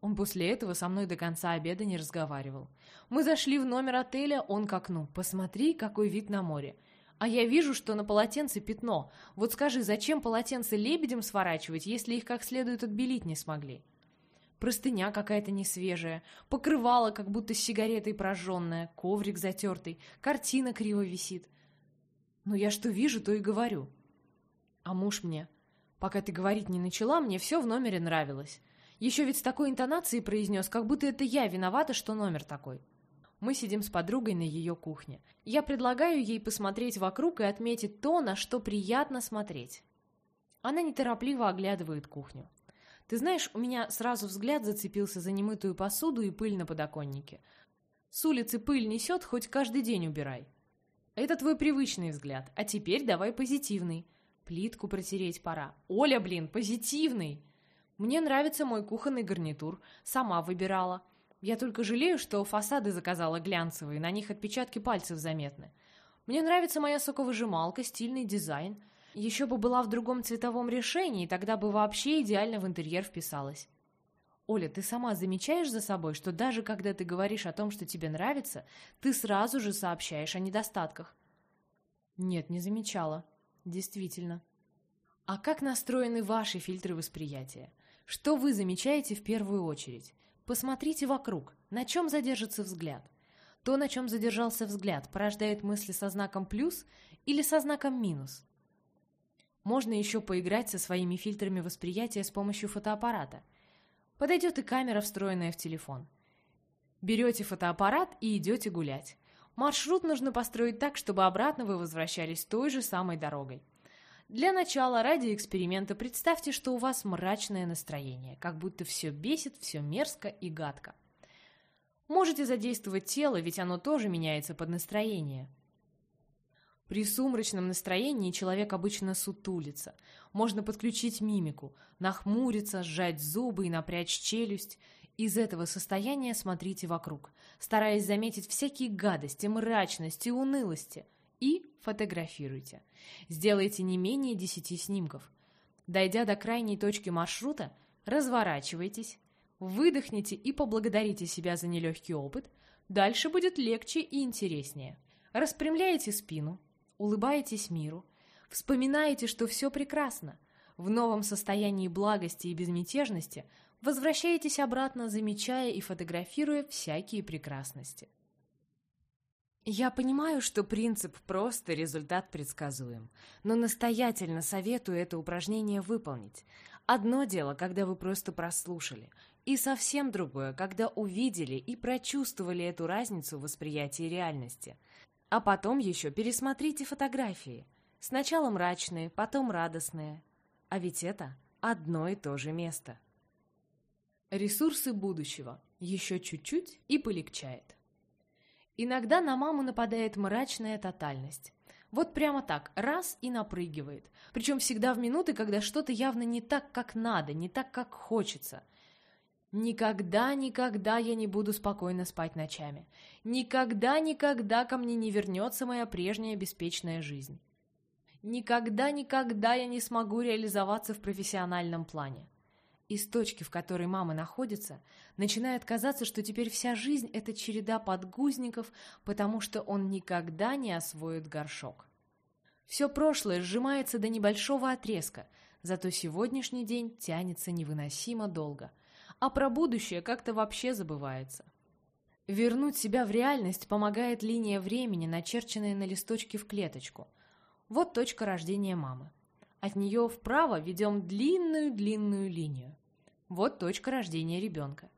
Он после этого со мной до конца обеда не разговаривал. Мы зашли в номер отеля, он к окну. Посмотри, какой вид на море. А я вижу, что на полотенце пятно. Вот скажи, зачем полотенце лебедем сворачивать, если их как следует отбелить не смогли? Простыня какая-то несвежая, покрывало, как будто с сигаретой прожженная, коврик затертый, картина криво висит. Но я что вижу, то и говорю. А муж мне, пока ты говорить не начала, мне все в номере нравилось. Еще ведь с такой интонацией произнес, как будто это я виновата, что номер такой. Мы сидим с подругой на ее кухне. Я предлагаю ей посмотреть вокруг и отметить то, на что приятно смотреть. Она неторопливо оглядывает кухню. Ты знаешь, у меня сразу взгляд зацепился за немытую посуду и пыль на подоконнике. С улицы пыль несет, хоть каждый день убирай. Это твой привычный взгляд, а теперь давай позитивный. Плитку протереть пора. Оля, блин, позитивный! Мне нравится мой кухонный гарнитур, сама выбирала. Я только жалею, что фасады заказала глянцевые, на них отпечатки пальцев заметны. Мне нравится моя соковыжималка, стильный дизайн. Еще бы была в другом цветовом решении, тогда бы вообще идеально в интерьер вписалась. Оля, ты сама замечаешь за собой, что даже когда ты говоришь о том, что тебе нравится, ты сразу же сообщаешь о недостатках? Нет, не замечала. Действительно. А как настроены ваши фильтры восприятия? Что вы замечаете в первую очередь? Посмотрите вокруг, на чем задержится взгляд. То, на чем задержался взгляд, порождает мысли со знаком плюс или со знаком минус. Можно еще поиграть со своими фильтрами восприятия с помощью фотоаппарата. Подойдет и камера, встроенная в телефон. Берете фотоаппарат и идете гулять. Маршрут нужно построить так, чтобы обратно вы возвращались той же самой дорогой. Для начала, ради эксперимента, представьте, что у вас мрачное настроение, как будто все бесит, все мерзко и гадко. Можете задействовать тело, ведь оно тоже меняется под настроение. При сумрачном настроении человек обычно сутулится. Можно подключить мимику, нахмуриться, сжать зубы и напрячь челюсть. Из этого состояния смотрите вокруг, стараясь заметить всякие гадости, мрачности, унылости – и фотографируйте. Сделайте не менее 10 снимков. Дойдя до крайней точки маршрута, разворачивайтесь, выдохните и поблагодарите себя за нелегкий опыт. Дальше будет легче и интереснее. Распрямляете спину, улыбаетесь миру, вспоминаете, что все прекрасно. В новом состоянии благости и безмятежности возвращаетесь обратно, замечая и фотографируя всякие прекрасности. Я понимаю, что принцип прост и результат предсказуем, но настоятельно советую это упражнение выполнить. Одно дело, когда вы просто прослушали, и совсем другое, когда увидели и прочувствовали эту разницу в восприятии реальности. А потом еще пересмотрите фотографии. Сначала мрачные, потом радостные. А ведь это одно и то же место. Ресурсы будущего. Еще чуть-чуть и полегчает. Иногда на маму нападает мрачная тотальность. Вот прямо так, раз и напрыгивает. Причем всегда в минуты, когда что-то явно не так, как надо, не так, как хочется. Никогда, никогда я не буду спокойно спать ночами. Никогда, никогда ко мне не вернется моя прежняя беспечная жизнь. Никогда, никогда я не смогу реализоваться в профессиональном плане. Из точки, в которой мама находится, начинает казаться, что теперь вся жизнь – это череда подгузников, потому что он никогда не освоит горшок. Все прошлое сжимается до небольшого отрезка, зато сегодняшний день тянется невыносимо долго. А про будущее как-то вообще забывается. Вернуть себя в реальность помогает линия времени, начерченная на листочке в клеточку. Вот точка рождения мамы. От нее вправо ведем длинную-длинную линию. Вот точка рождения ребенка.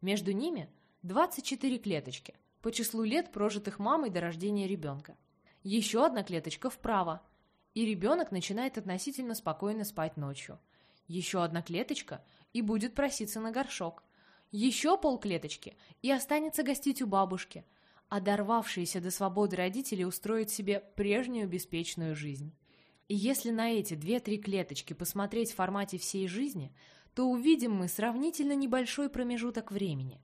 Между ними 24 клеточки по числу лет, прожитых мамой до рождения ребенка. Еще одна клеточка вправо, и ребенок начинает относительно спокойно спать ночью. Еще одна клеточка, и будет проситься на горшок. Еще полклеточки, и останется гостить у бабушки, а дорвавшиеся до свободы родители устроят себе прежнюю беспечную жизнь. И если на эти две-три клеточки посмотреть в формате всей жизни, то увидим мы сравнительно небольшой промежуток времени.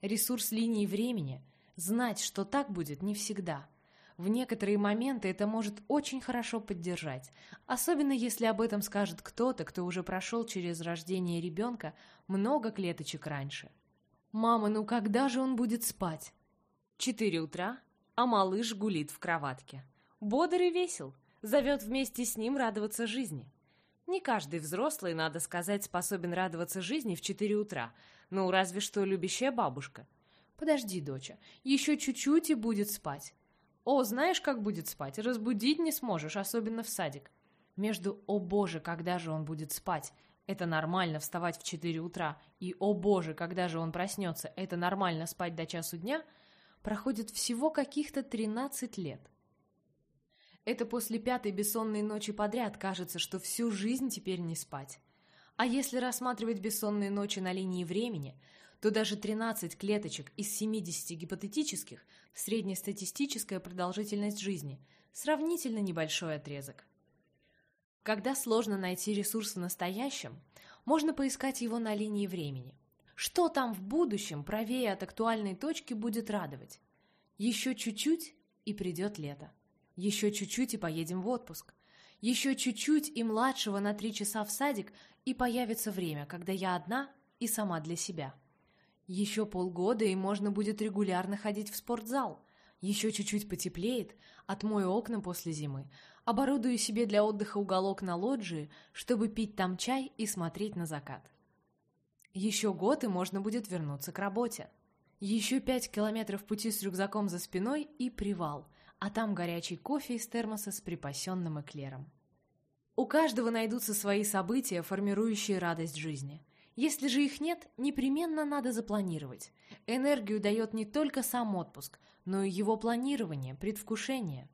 Ресурс линии времени – знать, что так будет не всегда. В некоторые моменты это может очень хорошо поддержать, особенно если об этом скажет кто-то, кто уже прошел через рождение ребенка много клеточек раньше. «Мама, ну когда же он будет спать?» Четыре утра, а малыш гулит в кроватке. Бодр и весел, зовет вместе с ним радоваться жизни. Не каждый взрослый, надо сказать, способен радоваться жизни в четыре утра, ну, разве что любящая бабушка. Подожди, доча, еще чуть-чуть и будет спать. О, знаешь, как будет спать? Разбудить не сможешь, особенно в садик. Между «О боже, когда же он будет спать?» Это нормально вставать в 4 утра, и «О боже, когда же он проснется?» Это нормально спать до часу дня, проходит всего каких-то 13 лет. Это после пятой бессонной ночи подряд кажется, что всю жизнь теперь не спать. А если рассматривать бессонные ночи на линии времени, то даже 13 клеточек из 70 гипотетических – среднестатистическая продолжительность жизни, сравнительно небольшой отрезок. Когда сложно найти ресурс в настоящем, можно поискать его на линии времени. Что там в будущем, правее от актуальной точки, будет радовать? Еще чуть-чуть, и придет лето. Еще чуть-чуть и поедем в отпуск. Еще чуть-чуть и младшего на три часа в садик, и появится время, когда я одна и сама для себя. Еще полгода, и можно будет регулярно ходить в спортзал. Еще чуть-чуть потеплеет, отмою окна после зимы, оборудую себе для отдыха уголок на лоджии, чтобы пить там чай и смотреть на закат. Еще год, и можно будет вернуться к работе. Еще пять километров пути с рюкзаком за спиной и привал, а там горячий кофе из термоса с припасенным эклером. У каждого найдутся свои события, формирующие радость жизни. Если же их нет, непременно надо запланировать. Энергию дает не только сам отпуск, но и его планирование, предвкушение.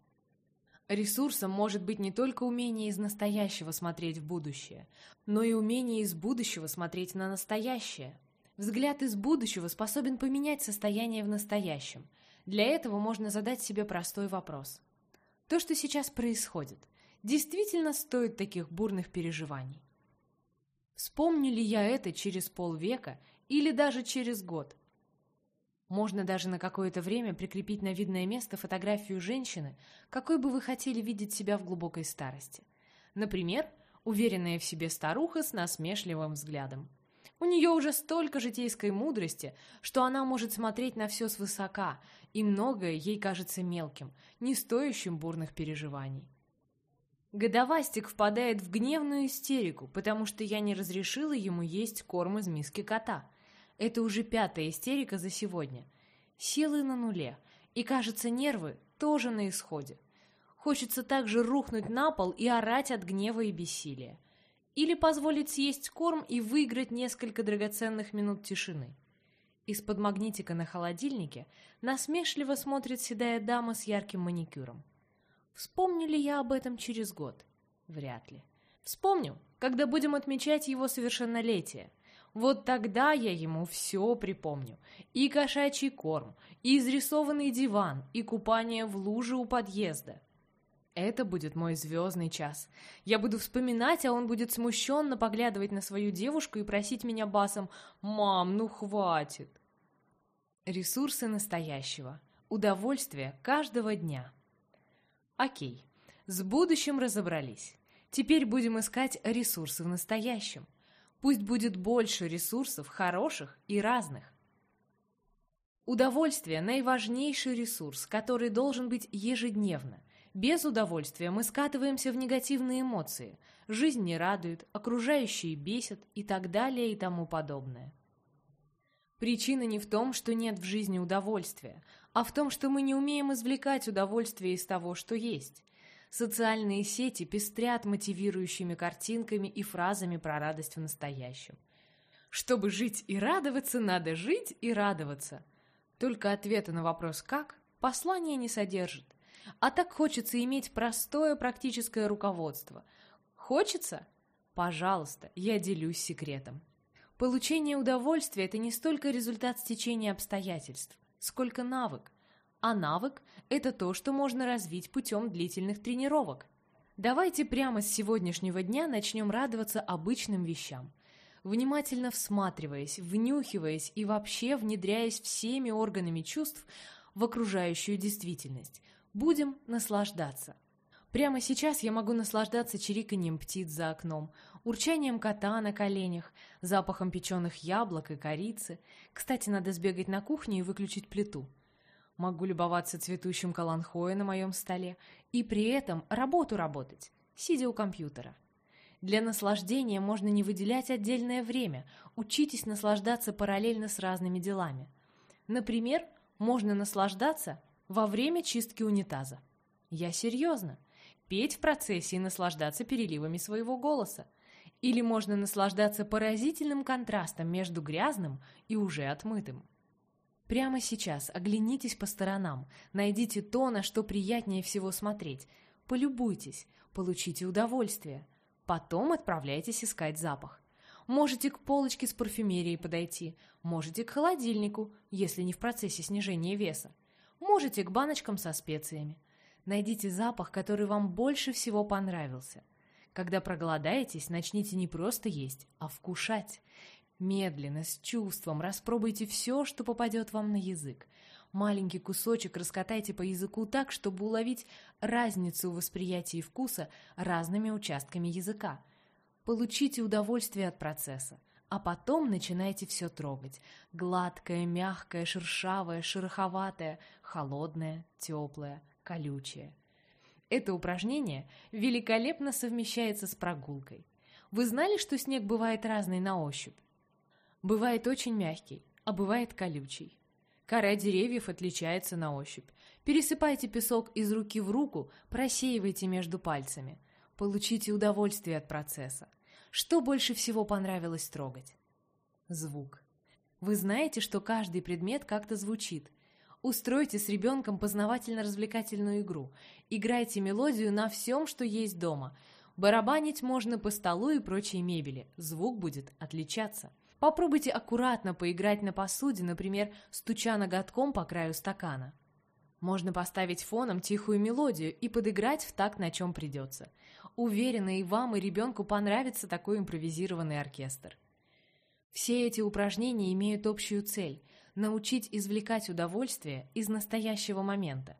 Ресурсом может быть не только умение из настоящего смотреть в будущее, но и умение из будущего смотреть на настоящее. Взгляд из будущего способен поменять состояние в настоящем – для этого можно задать себе простой вопрос. То, что сейчас происходит, действительно стоит таких бурных переживаний? Вспомню ли я это через полвека или даже через год? Можно даже на какое-то время прикрепить на видное место фотографию женщины, какой бы вы хотели видеть себя в глубокой старости. Например, уверенная в себе старуха с насмешливым взглядом. У нее уже столько житейской мудрости, что она может смотреть на все свысока, и многое ей кажется мелким, не стоящим бурных переживаний. Годовастик впадает в гневную истерику, потому что я не разрешила ему есть корм из миски кота. Это уже пятая истерика за сегодня. Силы на нуле, и, кажется, нервы тоже на исходе. Хочется также рухнуть на пол и орать от гнева и бессилия. Или позволить съесть корм и выиграть несколько драгоценных минут тишины. Из-под магнитика на холодильнике насмешливо смотрит седая дама с ярким маникюром. Вспомню ли я об этом через год? Вряд ли. Вспомню, когда будем отмечать его совершеннолетие. Вот тогда я ему все припомню. И кошачий корм, и изрисованный диван, и купание в луже у подъезда. Это будет мой звездный час. Я буду вспоминать, а он будет смущенно поглядывать на свою девушку и просить меня басом «Мам, ну хватит!» Ресурсы настоящего. Удовольствие каждого дня. Окей, с будущим разобрались. Теперь будем искать ресурсы в настоящем. Пусть будет больше ресурсов, хороших и разных. Удовольствие – наиважнейший ресурс, который должен быть ежедневно – без удовольствия мы скатываемся в негативные эмоции. Жизнь не радует, окружающие бесят и так далее и тому подобное. Причина не в том, что нет в жизни удовольствия, а в том, что мы не умеем извлекать удовольствие из того, что есть. Социальные сети пестрят мотивирующими картинками и фразами про радость в настоящем. Чтобы жить и радоваться, надо жить и радоваться. Только ответа на вопрос «как» послание не содержит. А так хочется иметь простое практическое руководство. Хочется? Пожалуйста, я делюсь секретом. Получение удовольствия – это не столько результат стечения обстоятельств, сколько навык. А навык – это то, что можно развить путем длительных тренировок. Давайте прямо с сегодняшнего дня начнем радоваться обычным вещам. Внимательно всматриваясь, внюхиваясь и вообще внедряясь всеми органами чувств в окружающую действительность, будем наслаждаться. Прямо сейчас я могу наслаждаться чириканьем птиц за окном, урчанием кота на коленях, запахом печеных яблок и корицы. Кстати, надо сбегать на кухню и выключить плиту. Могу любоваться цветущим каланхоя на моем столе и при этом работу работать, сидя у компьютера. Для наслаждения можно не выделять отдельное время, учитесь наслаждаться параллельно с разными делами. Например, можно наслаждаться во время чистки унитаза. Я серьезно. Петь в процессе и наслаждаться переливами своего голоса. Или можно наслаждаться поразительным контрастом между грязным и уже отмытым. Прямо сейчас оглянитесь по сторонам, найдите то, на что приятнее всего смотреть, полюбуйтесь, получите удовольствие. Потом отправляйтесь искать запах. Можете к полочке с парфюмерией подойти, можете к холодильнику, если не в процессе снижения веса. Можете к баночкам со специями. Найдите запах, который вам больше всего понравился. Когда проголодаетесь, начните не просто есть, а вкушать. Медленно, с чувством распробуйте все, что попадет вам на язык. Маленький кусочек раскатайте по языку так, чтобы уловить разницу в восприятии вкуса разными участками языка. Получите удовольствие от процесса, а потом начинайте все трогать. Гладкое, мягкое, шершавое, шероховатое, холодное, теплое, колючее. Это упражнение великолепно совмещается с прогулкой. Вы знали, что снег бывает разный на ощупь? Бывает очень мягкий, а бывает колючий. Кора деревьев отличается на ощупь. Пересыпайте песок из руки в руку, просеивайте между пальцами. Получите удовольствие от процесса. Что больше всего понравилось трогать? Звук. Вы знаете, что каждый предмет как-то звучит. Устройте с ребенком познавательно-развлекательную игру. Играйте мелодию на всем, что есть дома. Барабанить можно по столу и прочей мебели. Звук будет отличаться. Попробуйте аккуратно поиграть на посуде, например, стуча ноготком по краю стакана. Можно поставить фоном тихую мелодию и подыграть в такт, на чем придется. Уверена, и вам, и ребенку понравится такой импровизированный оркестр. Все эти упражнения имеют общую цель – научить извлекать удовольствие из настоящего момента.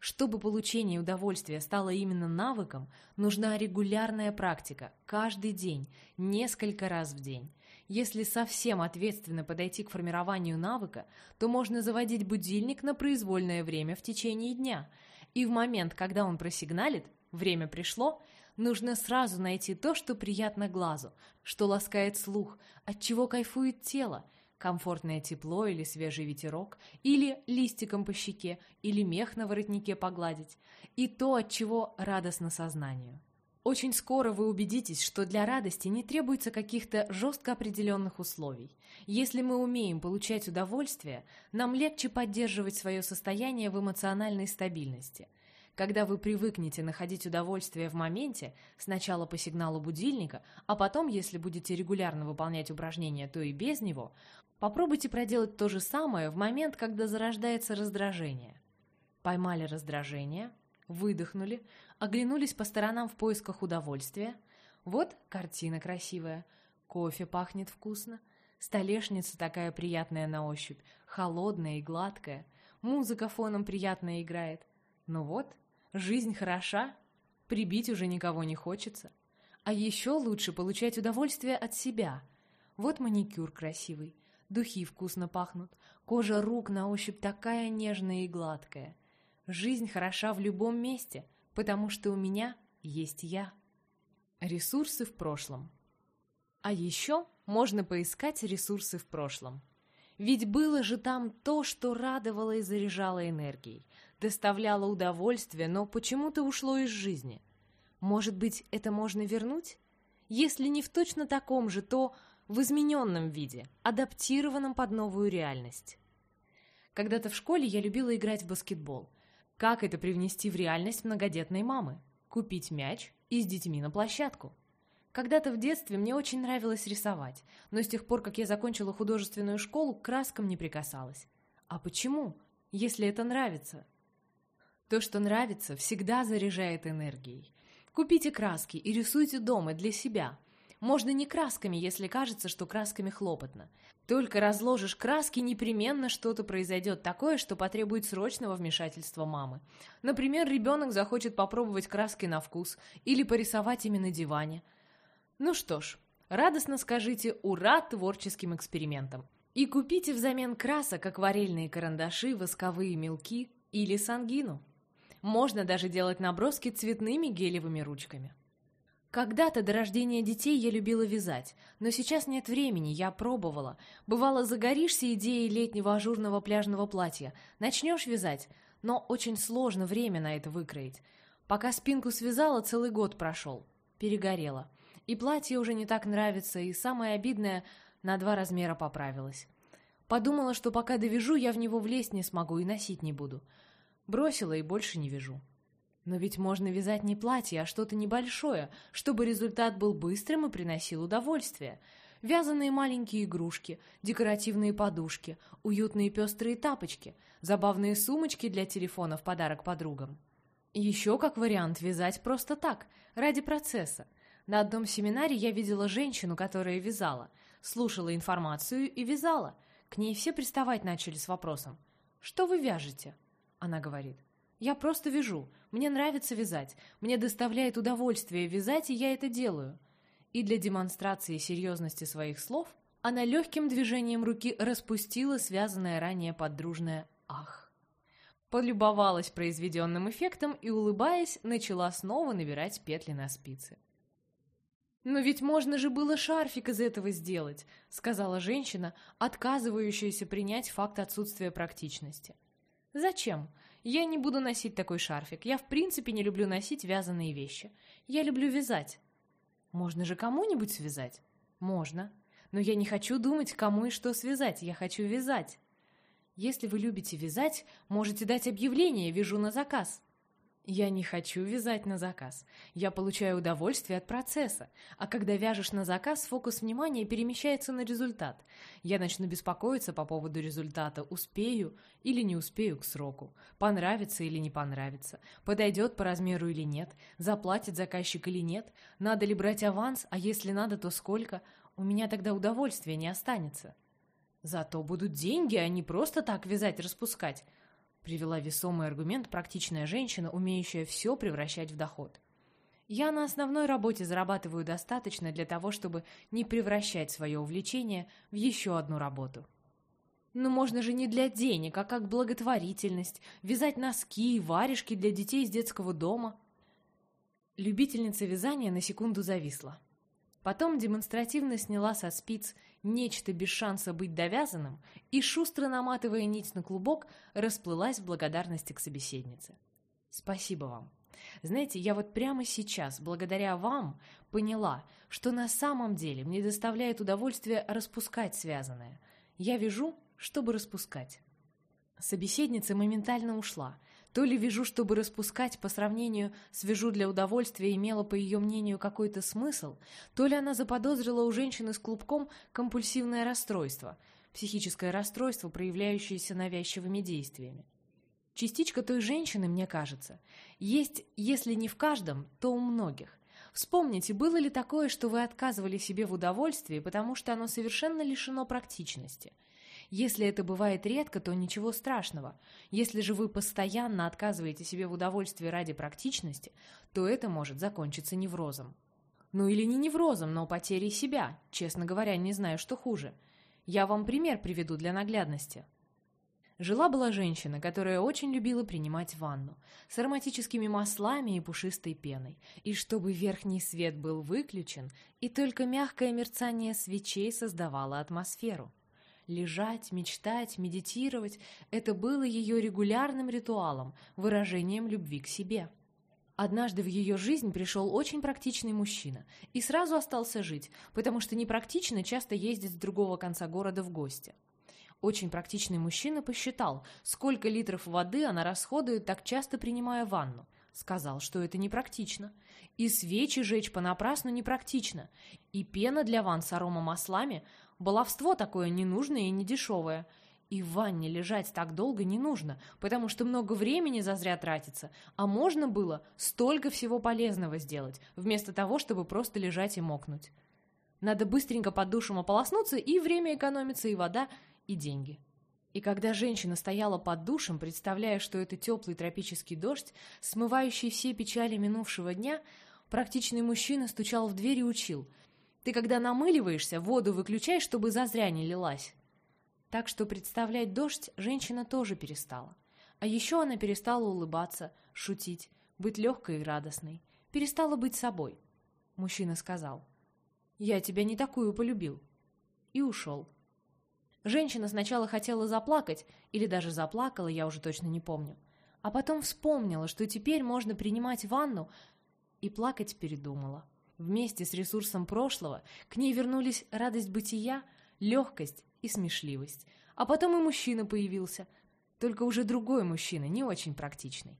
Чтобы получение удовольствия стало именно навыком, нужна регулярная практика, каждый день, несколько раз в день. Если совсем ответственно подойти к формированию навыка, то можно заводить будильник на произвольное время в течение дня. И в момент, когда он просигналит, время пришло, нужно сразу найти то, что приятно глазу, что ласкает слух, от чего кайфует тело, комфортное тепло или свежий ветерок, или листиком по щеке, или мех на воротнике погладить, и то, от чего радостно сознанию. Очень скоро вы убедитесь, что для радости не требуется каких-то жестко определенных условий. Если мы умеем получать удовольствие, нам легче поддерживать свое состояние в эмоциональной стабильности. Когда вы привыкнете находить удовольствие в моменте, сначала по сигналу будильника, а потом, если будете регулярно выполнять упражнения, то и без него, попробуйте проделать то же самое в момент, когда зарождается раздражение. Поймали раздражение, выдохнули, оглянулись по сторонам в поисках удовольствия. Вот картина красивая, кофе пахнет вкусно, столешница такая приятная на ощупь, холодная и гладкая, музыка фоном приятно играет. Ну вот, жизнь хороша, прибить уже никого не хочется. А еще лучше получать удовольствие от себя. Вот маникюр красивый, духи вкусно пахнут, кожа рук на ощупь такая нежная и гладкая. Жизнь хороша в любом месте — потому что у меня есть я. Ресурсы в прошлом. А еще можно поискать ресурсы в прошлом. Ведь было же там то, что радовало и заряжало энергией, доставляло удовольствие, но почему-то ушло из жизни. Может быть, это можно вернуть? Если не в точно таком же, то в измененном виде, адаптированном под новую реальность. Когда-то в школе я любила играть в баскетбол. Как это привнести в реальность многодетной мамы? Купить мяч и с детьми на площадку. Когда-то в детстве мне очень нравилось рисовать, но с тех пор, как я закончила художественную школу, к краскам не прикасалась. А почему, если это нравится? То, что нравится, всегда заряжает энергией. Купите краски и рисуйте дома для себя, можно не красками, если кажется, что красками хлопотно. Только разложишь краски, непременно что-то произойдет такое, что потребует срочного вмешательства мамы. Например, ребенок захочет попробовать краски на вкус или порисовать ими на диване. Ну что ж, радостно скажите «Ура!» творческим экспериментам. И купите взамен красок акварельные карандаши, восковые мелки или сангину. Можно даже делать наброски цветными гелевыми ручками. Когда-то до рождения детей я любила вязать, но сейчас нет времени, я пробовала. Бывало, загоришься идеей летнего ажурного пляжного платья, начнешь вязать, но очень сложно время на это выкроить. Пока спинку связала, целый год прошел. Перегорела. И платье уже не так нравится, и самое обидное, на два размера поправилось. Подумала, что пока довяжу, я в него влезть не смогу и носить не буду. Бросила и больше не вяжу. Но ведь можно вязать не платье, а что-то небольшое, чтобы результат был быстрым и приносил удовольствие. Вязаные маленькие игрушки, декоративные подушки, уютные пестрые тапочки, забавные сумочки для телефона в подарок подругам. еще как вариант вязать просто так, ради процесса. На одном семинаре я видела женщину, которая вязала, слушала информацию и вязала. К ней все приставать начали с вопросом «Что вы вяжете?» Она говорит я просто вяжу. Мне нравится вязать. Мне доставляет удовольствие вязать, и я это делаю. И для демонстрации серьезности своих слов она легким движением руки распустила связанное ранее подружное «ах». Полюбовалась произведенным эффектом и, улыбаясь, начала снова набирать петли на спицы. «Но ведь можно же было шарфик из этого сделать», — сказала женщина, отказывающаяся принять факт отсутствия практичности. «Зачем? Я не буду носить такой шарфик. Я в принципе не люблю носить вязаные вещи. Я люблю вязать. Можно же кому-нибудь связать? Можно. Но я не хочу думать, кому и что связать. Я хочу вязать. Если вы любите вязать, можете дать объявление «Вяжу на заказ». Я не хочу вязать на заказ. Я получаю удовольствие от процесса. А когда вяжешь на заказ, фокус внимания перемещается на результат. Я начну беспокоиться по поводу результата, успею или не успею к сроку, понравится или не понравится, подойдет по размеру или нет, заплатит заказчик или нет, надо ли брать аванс, а если надо, то сколько. У меня тогда удовольствия не останется. Зато будут деньги, а не просто так вязать-распускать привела весомый аргумент практичная женщина, умеющая все превращать в доход. Я на основной работе зарабатываю достаточно для того, чтобы не превращать свое увлечение в еще одну работу. Но можно же не для денег, а как благотворительность, вязать носки и варежки для детей из детского дома. Любительница вязания на секунду зависла. Потом демонстративно сняла со спиц нечто без шанса быть довязанным и, шустро наматывая нить на клубок, расплылась в благодарности к собеседнице. «Спасибо вам. Знаете, я вот прямо сейчас, благодаря вам, поняла, что на самом деле мне доставляет удовольствие распускать связанное. Я вяжу, чтобы распускать». Собеседница моментально ушла, то ли вяжу, чтобы распускать по сравнению с вяжу для удовольствия имела, по ее мнению, какой-то смысл, то ли она заподозрила у женщины с клубком компульсивное расстройство, психическое расстройство, проявляющееся навязчивыми действиями. Частичка той женщины, мне кажется, есть, если не в каждом, то у многих. Вспомните, было ли такое, что вы отказывали себе в удовольствии, потому что оно совершенно лишено практичности – если это бывает редко, то ничего страшного. Если же вы постоянно отказываете себе в удовольствии ради практичности, то это может закончиться неврозом. Ну или не неврозом, но потерей себя. Честно говоря, не знаю, что хуже. Я вам пример приведу для наглядности. Жила-была женщина, которая очень любила принимать ванну с ароматическими маслами и пушистой пеной, и чтобы верхний свет был выключен, и только мягкое мерцание свечей создавало атмосферу. Лежать, мечтать, медитировать – это было ее регулярным ритуалом, выражением любви к себе. Однажды в ее жизнь пришел очень практичный мужчина и сразу остался жить, потому что непрактично часто ездить с другого конца города в гости. Очень практичный мужчина посчитал, сколько литров воды она расходует, так часто принимая ванну. Сказал, что это непрактично. И свечи жечь понапрасну непрактично. И пена для ванн с аромамаслами – баловство такое ненужное и недешевое. И в ванне лежать так долго не нужно, потому что много времени зазря тратится, а можно было столько всего полезного сделать, вместо того, чтобы просто лежать и мокнуть. Надо быстренько под душем ополоснуться, и время экономится, и вода, и деньги. И когда женщина стояла под душем, представляя, что это теплый тропический дождь, смывающий все печали минувшего дня, практичный мужчина стучал в дверь и учил. «Ты, когда намыливаешься, воду выключай, чтобы зазря не лилась». Так что представлять дождь женщина тоже перестала. А еще она перестала улыбаться, шутить, быть легкой и радостной. Перестала быть собой. Мужчина сказал, «Я тебя не такую полюбил». И ушел. Женщина сначала хотела заплакать, или даже заплакала, я уже точно не помню. А потом вспомнила, что теперь можно принимать ванну, и плакать передумала. Вместе с ресурсом прошлого к ней вернулись радость бытия, легкость и смешливость. А потом и мужчина появился, только уже другой мужчина, не очень практичный.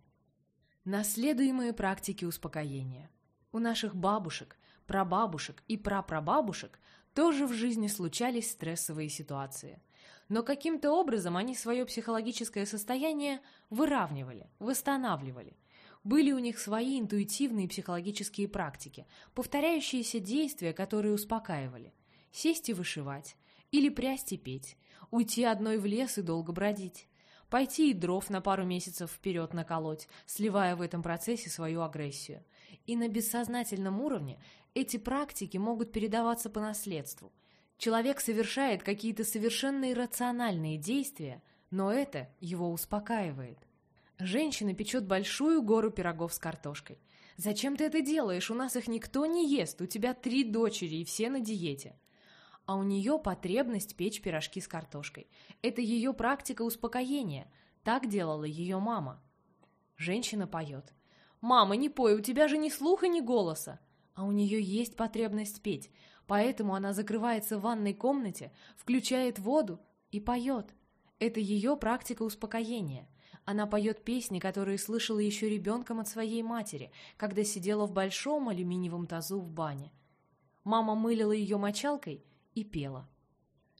Наследуемые практики успокоения. У наших бабушек, прабабушек и прапрабабушек тоже в жизни случались стрессовые ситуации. Но каким-то образом они свое психологическое состояние выравнивали, восстанавливали. Были у них свои интуитивные психологические практики, повторяющиеся действия, которые успокаивали. Сесть и вышивать, или прясть и петь, уйти одной в лес и долго бродить, пойти и дров на пару месяцев вперед наколоть, сливая в этом процессе свою агрессию. И на бессознательном уровне эти практики могут передаваться по наследству. Человек совершает какие-то совершенно иррациональные действия, но это его успокаивает. Женщина печет большую гору пирогов с картошкой. «Зачем ты это делаешь? У нас их никто не ест, у тебя три дочери и все на диете». А у нее потребность печь пирожки с картошкой. Это ее практика успокоения. Так делала ее мама. Женщина поет. «Мама, не пой, у тебя же ни слуха, ни голоса!» а у нее есть потребность петь, поэтому она закрывается в ванной комнате, включает воду и поет. Это ее практика успокоения. Она поет песни, которые слышала еще ребенком от своей матери, когда сидела в большом алюминиевом тазу в бане. Мама мылила ее мочалкой и пела.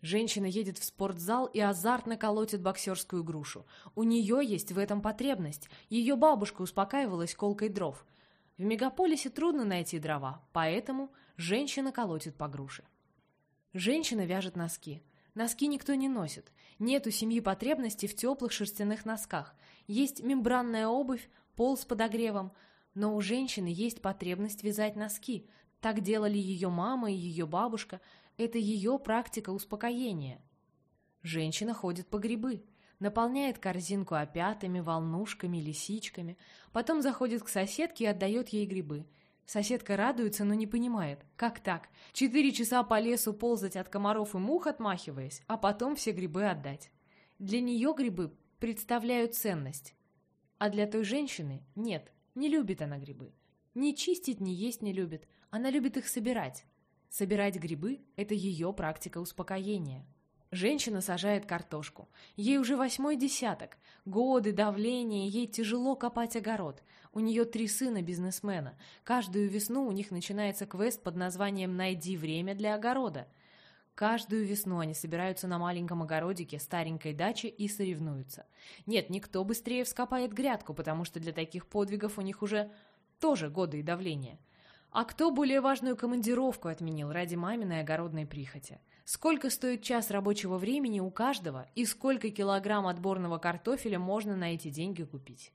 Женщина едет в спортзал и азартно колотит боксерскую грушу. У нее есть в этом потребность. Ее бабушка успокаивалась колкой дров – в мегаполисе трудно найти дрова, поэтому женщина колотит по груше. Женщина вяжет носки. Носки никто не носит. Нет у семьи потребности в теплых шерстяных носках. Есть мембранная обувь, пол с подогревом. Но у женщины есть потребность вязать носки. Так делали ее мама и ее бабушка. Это ее практика успокоения. Женщина ходит по грибы наполняет корзинку опятами, волнушками, лисичками, потом заходит к соседке и отдает ей грибы. Соседка радуется, но не понимает, как так? Четыре часа по лесу ползать от комаров и мух отмахиваясь, а потом все грибы отдать. Для нее грибы представляют ценность. А для той женщины нет, не любит она грибы. Ни чистить, ни есть не любит, она любит их собирать. Собирать грибы – это ее практика успокоения. Женщина сажает картошку. Ей уже восьмой десяток. Годы, давление, ей тяжело копать огород. У нее три сына бизнесмена. Каждую весну у них начинается квест под названием «Найди время для огорода». Каждую весну они собираются на маленьком огородике старенькой дачи и соревнуются. Нет, никто быстрее вскопает грядку, потому что для таких подвигов у них уже тоже годы и давление. А кто более важную командировку отменил ради маминой огородной прихоти? Сколько стоит час рабочего времени у каждого и сколько килограмм отборного картофеля можно на эти деньги купить?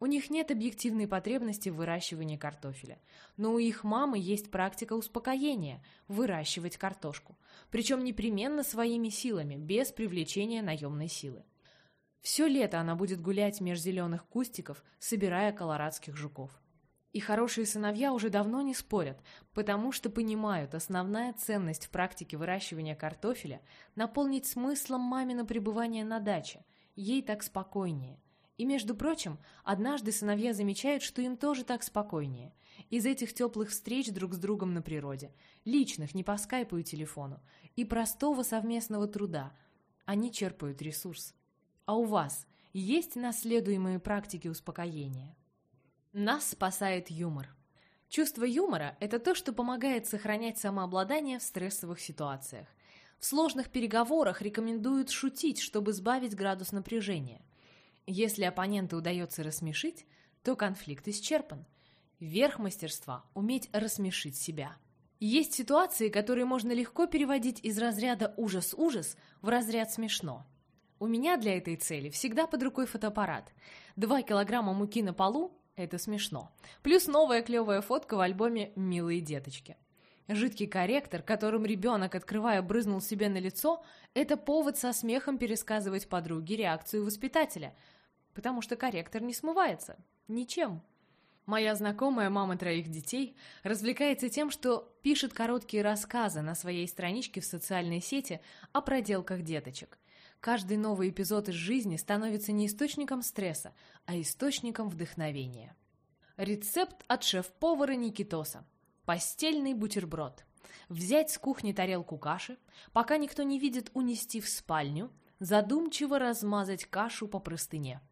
У них нет объективной потребности в выращивании картофеля, но у их мамы есть практика успокоения – выращивать картошку, причем непременно своими силами, без привлечения наемной силы. Все лето она будет гулять меж зеленых кустиков, собирая колорадских жуков. И хорошие сыновья уже давно не спорят, потому что понимают, основная ценность в практике выращивания картофеля – наполнить смыслом мамино пребывание на даче. Ей так спокойнее. И, между прочим, однажды сыновья замечают, что им тоже так спокойнее. Из этих теплых встреч друг с другом на природе, личных, не по скайпу и телефону, и простого совместного труда, они черпают ресурс. А у вас есть наследуемые практики успокоения? Нас спасает юмор. Чувство юмора – это то, что помогает сохранять самообладание в стрессовых ситуациях. В сложных переговорах рекомендуют шутить, чтобы сбавить градус напряжения. Если оппонента удается рассмешить, то конфликт исчерпан. Верх мастерства – уметь рассмешить себя. Есть ситуации, которые можно легко переводить из разряда «ужас-ужас» в разряд «смешно». У меня для этой цели всегда под рукой фотоаппарат. Два килограмма муки на полу это смешно. Плюс новая клевая фотка в альбоме «Милые деточки». Жидкий корректор, которым ребенок, открывая, брызнул себе на лицо, это повод со смехом пересказывать подруге реакцию воспитателя, потому что корректор не смывается. Ничем. Моя знакомая, мама троих детей, развлекается тем, что пишет короткие рассказы на своей страничке в социальной сети о проделках деточек. Каждый новый эпизод из жизни становится не источником стресса, а источником вдохновения. Рецепт от шеф-повара Никитоса. Постельный бутерброд. Взять с кухни тарелку каши, пока никто не видит унести в спальню, задумчиво размазать кашу по простыне.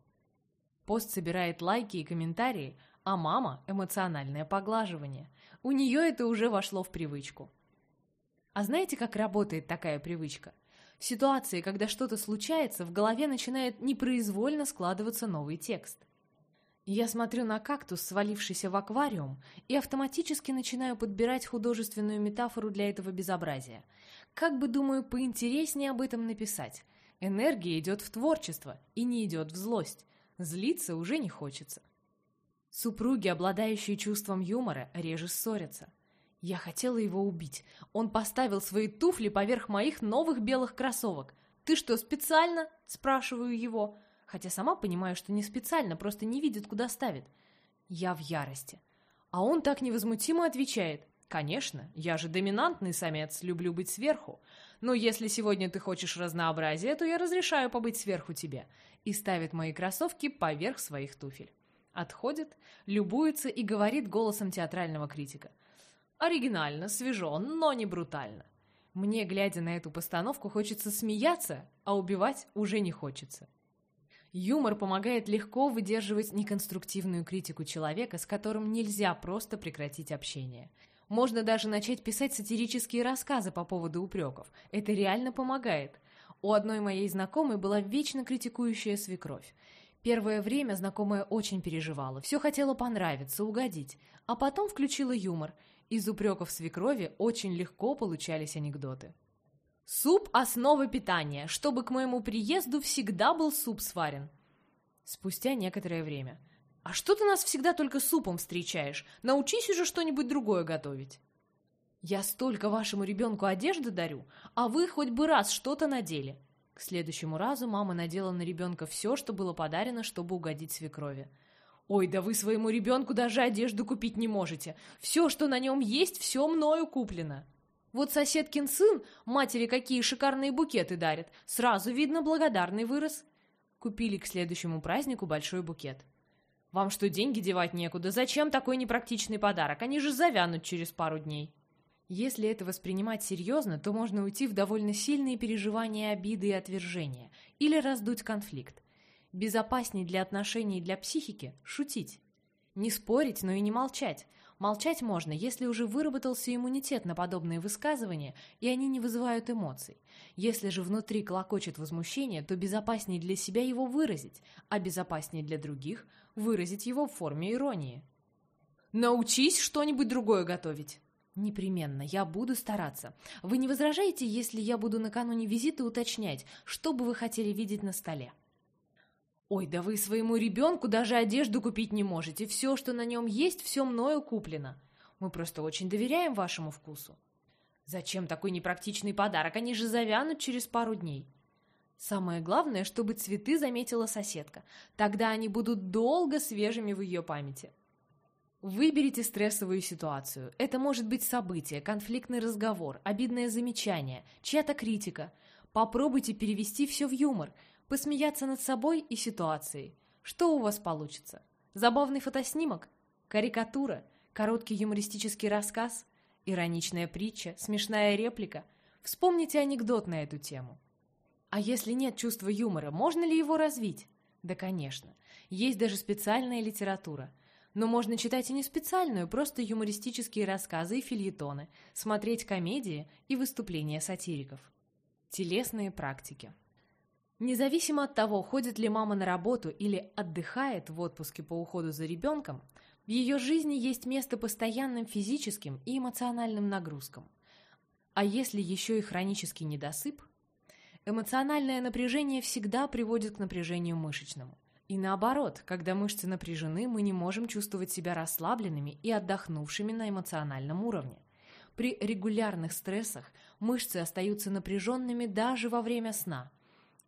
Пост собирает лайки и комментарии, а мама – эмоциональное поглаживание. У нее это уже вошло в привычку. А знаете, как работает такая привычка? Ситуации, когда что-то случается, в голове начинает непроизвольно складываться новый текст. Я смотрю на кактус, свалившийся в аквариум, и автоматически начинаю подбирать художественную метафору для этого безобразия. Как бы, думаю, поинтереснее об этом написать. Энергия идет в творчество и не идет в злость. Злиться уже не хочется. Супруги, обладающие чувством юмора, реже ссорятся. Я хотела его убить. Он поставил свои туфли поверх моих новых белых кроссовок. «Ты что, специально?» – спрашиваю его. Хотя сама понимаю, что не специально, просто не видит, куда ставит. Я в ярости. А он так невозмутимо отвечает. «Конечно, я же доминантный самец, люблю быть сверху. Но если сегодня ты хочешь разнообразия, то я разрешаю побыть сверху тебе». И ставит мои кроссовки поверх своих туфель. Отходит, любуется и говорит голосом театрального критика – Оригинально, свежо, но не брутально. Мне, глядя на эту постановку, хочется смеяться, а убивать уже не хочется. Юмор помогает легко выдерживать неконструктивную критику человека, с которым нельзя просто прекратить общение. Можно даже начать писать сатирические рассказы по поводу упреков. Это реально помогает. У одной моей знакомой была вечно критикующая свекровь. Первое время знакомая очень переживала, все хотела понравиться, угодить, а потом включила юмор – из упреков свекрови очень легко получались анекдоты. «Суп – основа питания, чтобы к моему приезду всегда был суп сварен». Спустя некоторое время. «А что ты нас всегда только супом встречаешь? Научись уже что-нибудь другое готовить». «Я столько вашему ребенку одежды дарю, а вы хоть бы раз что-то надели». К следующему разу мама надела на ребенка все, что было подарено, чтобы угодить свекрови. Ой, да вы своему ребенку даже одежду купить не можете. Все, что на нем есть, все мною куплено. Вот соседкин сын матери какие шикарные букеты дарит. Сразу видно, благодарный вырос. Купили к следующему празднику большой букет. Вам что, деньги девать некуда? Зачем такой непрактичный подарок? Они же завянут через пару дней. Если это воспринимать серьезно, то можно уйти в довольно сильные переживания обиды и отвержения или раздуть конфликт. Безопасней для отношений и для психики – шутить. Не спорить, но и не молчать. Молчать можно, если уже выработался иммунитет на подобные высказывания, и они не вызывают эмоций. Если же внутри клокочет возмущение, то безопаснее для себя его выразить, а безопаснее для других – выразить его в форме иронии. «Научись что-нибудь другое готовить!» «Непременно, я буду стараться. Вы не возражаете, если я буду накануне визита уточнять, что бы вы хотели видеть на столе?» «Ой, да вы своему ребенку даже одежду купить не можете. Все, что на нем есть, все мною куплено. Мы просто очень доверяем вашему вкусу». «Зачем такой непрактичный подарок? Они же завянут через пару дней». Самое главное, чтобы цветы заметила соседка. Тогда они будут долго свежими в ее памяти. Выберите стрессовую ситуацию. Это может быть событие, конфликтный разговор, обидное замечание, чья-то критика. Попробуйте перевести все в юмор, посмеяться над собой и ситуацией. Что у вас получится? Забавный фотоснимок? Карикатура? Короткий юмористический рассказ? Ироничная притча? Смешная реплика? Вспомните анекдот на эту тему. А если нет чувства юмора, можно ли его развить? Да, конечно. Есть даже специальная литература – но можно читать и не специальную, просто юмористические рассказы и фильетоны, смотреть комедии и выступления сатириков. Телесные практики. Независимо от того, ходит ли мама на работу или отдыхает в отпуске по уходу за ребенком, в ее жизни есть место постоянным физическим и эмоциональным нагрузкам. А если еще и хронический недосып, эмоциональное напряжение всегда приводит к напряжению мышечному. И наоборот, когда мышцы напряжены, мы не можем чувствовать себя расслабленными и отдохнувшими на эмоциональном уровне. При регулярных стрессах мышцы остаются напряженными даже во время сна.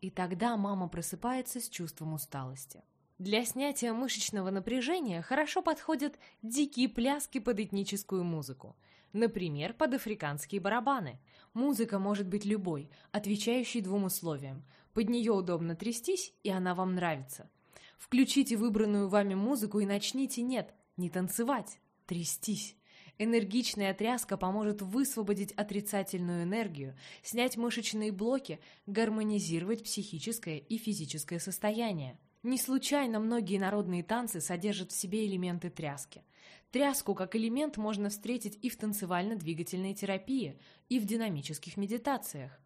И тогда мама просыпается с чувством усталости. Для снятия мышечного напряжения хорошо подходят дикие пляски под этническую музыку. Например, под африканские барабаны. Музыка может быть любой, отвечающей двум условиям. Под нее удобно трястись, и она вам нравится. Включите выбранную вами музыку и начните, нет, не танцевать, трястись. Энергичная тряска поможет высвободить отрицательную энергию, снять мышечные блоки, гармонизировать психическое и физическое состояние. Не случайно многие народные танцы содержат в себе элементы тряски. Тряску как элемент можно встретить и в танцевально-двигательной терапии, и в динамических медитациях.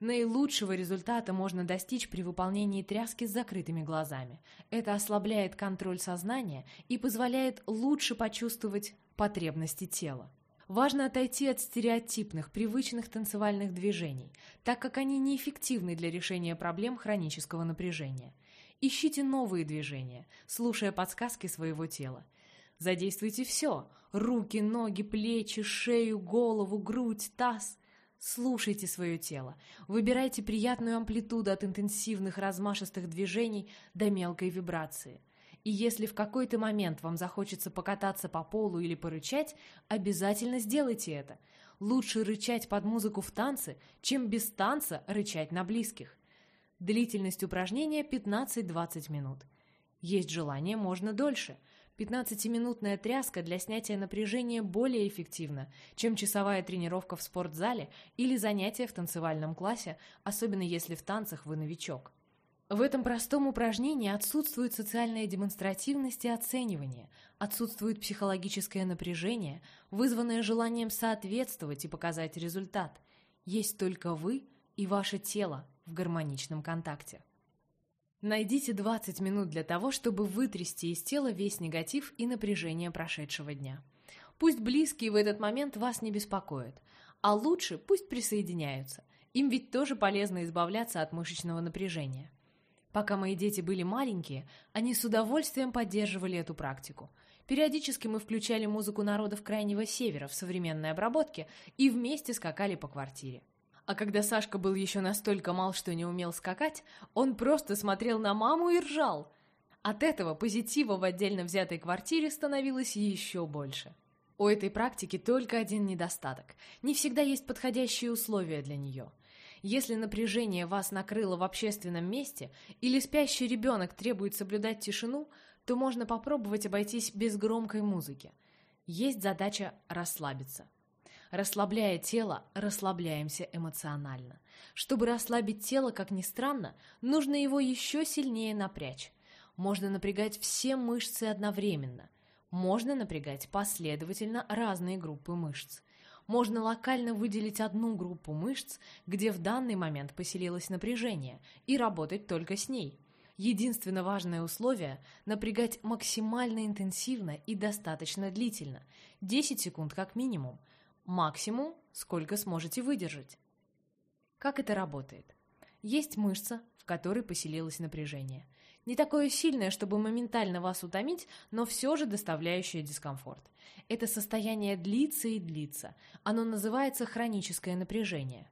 Наилучшего результата можно достичь при выполнении тряски с закрытыми глазами. Это ослабляет контроль сознания и позволяет лучше почувствовать потребности тела. Важно отойти от стереотипных, привычных танцевальных движений, так как они неэффективны для решения проблем хронического напряжения. Ищите новые движения, слушая подсказки своего тела. Задействуйте все – руки, ноги, плечи, шею, голову, грудь, таз – Слушайте свое тело. Выбирайте приятную амплитуду от интенсивных размашистых движений до мелкой вибрации. И если в какой-то момент вам захочется покататься по полу или порычать, обязательно сделайте это. Лучше рычать под музыку в танце, чем без танца рычать на близких. Длительность упражнения 15-20 минут. Есть желание, можно дольше – 15-минутная тряска для снятия напряжения более эффективна, чем часовая тренировка в спортзале или занятие в танцевальном классе, особенно если в танцах вы новичок. В этом простом упражнении отсутствует социальная демонстративность и оценивание, отсутствует психологическое напряжение, вызванное желанием соответствовать и показать результат. Есть только вы и ваше тело в гармоничном контакте. Найдите 20 минут для того, чтобы вытрясти из тела весь негатив и напряжение прошедшего дня. Пусть близкие в этот момент вас не беспокоят, а лучше пусть присоединяются. Им ведь тоже полезно избавляться от мышечного напряжения. Пока мои дети были маленькие, они с удовольствием поддерживали эту практику. Периодически мы включали музыку народов Крайнего Севера в современной обработке и вместе скакали по квартире. А когда Сашка был еще настолько мал, что не умел скакать, он просто смотрел на маму и ржал. От этого позитива в отдельно взятой квартире становилось еще больше. У этой практики только один недостаток. Не всегда есть подходящие условия для нее. Если напряжение вас накрыло в общественном месте или спящий ребенок требует соблюдать тишину, то можно попробовать обойтись без громкой музыки. Есть задача расслабиться. Расслабляя тело, расслабляемся эмоционально. Чтобы расслабить тело, как ни странно, нужно его еще сильнее напрячь. Можно напрягать все мышцы одновременно. Можно напрягать последовательно разные группы мышц. Можно локально выделить одну группу мышц, где в данный момент поселилось напряжение, и работать только с ней. Единственно важное условие – напрягать максимально интенсивно и достаточно длительно, 10 секунд как минимум – Максимум, сколько сможете выдержать. Как это работает? Есть мышца, в которой поселилось напряжение. Не такое сильное, чтобы моментально вас утомить, но все же доставляющее дискомфорт. Это состояние длится и длится. Оно называется хроническое напряжение.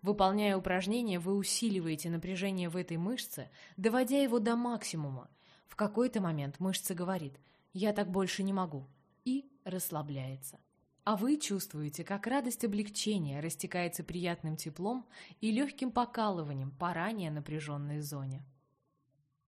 Выполняя упражнение, вы усиливаете напряжение в этой мышце, доводя его до максимума. В какой-то момент мышца говорит «я так больше не могу». и расслабляется. А вы чувствуете, как радость облегчения растекается приятным теплом и легким покалыванием по ранее напряженной зоне.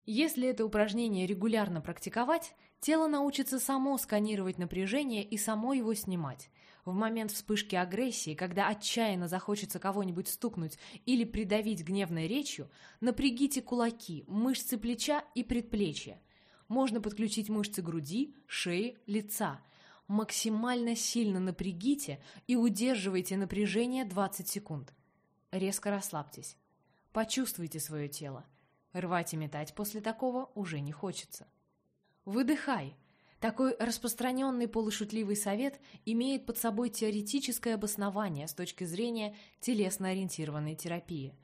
Если это упражнение регулярно практиковать, тело научится само сканировать напряжение и само его снимать. В момент вспышки агрессии, когда отчаянно захочется кого-нибудь стукнуть или придавить гневной речью, напрягите кулаки, мышцы плеча и предплечья. Можно подключить мышцы груди, шеи, лица. Максимально сильно напрягите и удерживайте напряжение 20 секунд. Резко расслабьтесь. Почувствуйте свое тело. Рвать и метать после такого уже не хочется. Выдыхай. Такой распространенный полушутливый совет имеет под собой теоретическое обоснование с точки зрения телесно-ориентированной терапии.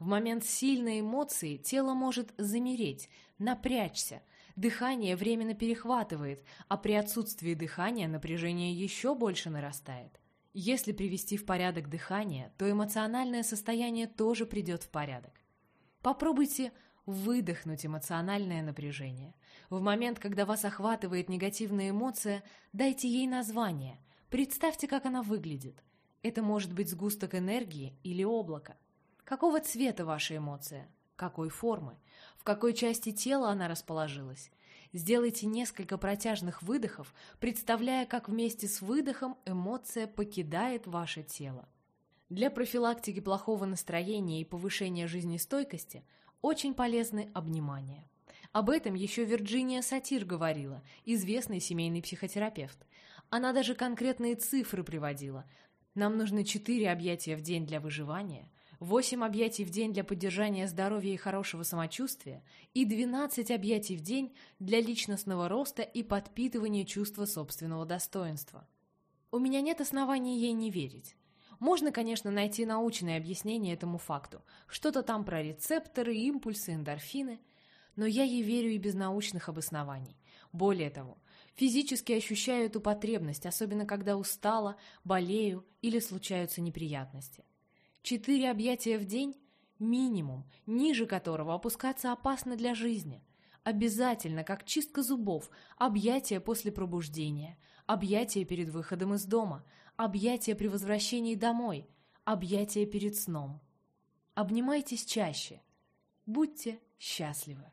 В момент сильной эмоции тело может замереть, напрячься, дыхание временно перехватывает, а при отсутствии дыхания напряжение еще больше нарастает. Если привести в порядок дыхание, то эмоциональное состояние тоже придет в порядок. Попробуйте выдохнуть эмоциональное напряжение. В момент, когда вас охватывает негативная эмоция, дайте ей название. Представьте, как она выглядит. Это может быть сгусток энергии или облако. Какого цвета ваша эмоция? Какой формы? В какой части тела она расположилась? Сделайте несколько протяжных выдохов, представляя, как вместе с выдохом эмоция покидает ваше тело. Для профилактики плохого настроения и повышения жизнестойкости – очень полезны обнимания. Об этом еще Вирджиния Сатир говорила, известный семейный психотерапевт. Она даже конкретные цифры приводила. Нам нужно 4 объятия в день для выживания, 8 объятий в день для поддержания здоровья и хорошего самочувствия и 12 объятий в день для личностного роста и подпитывания чувства собственного достоинства. У меня нет оснований ей не верить. Можно, конечно, найти научное объяснение этому факту. Что-то там про рецепторы, импульсы, эндорфины. Но я ей верю и без научных обоснований. Более того, физически ощущаю эту потребность, особенно когда устала, болею или случаются неприятности. Четыре объятия в день – минимум, ниже которого опускаться опасно для жизни. Обязательно, как чистка зубов, объятия после пробуждения, объятия перед выходом из дома – объятия при возвращении домой, объятия перед сном. Обнимайтесь чаще. Будьте счастливы.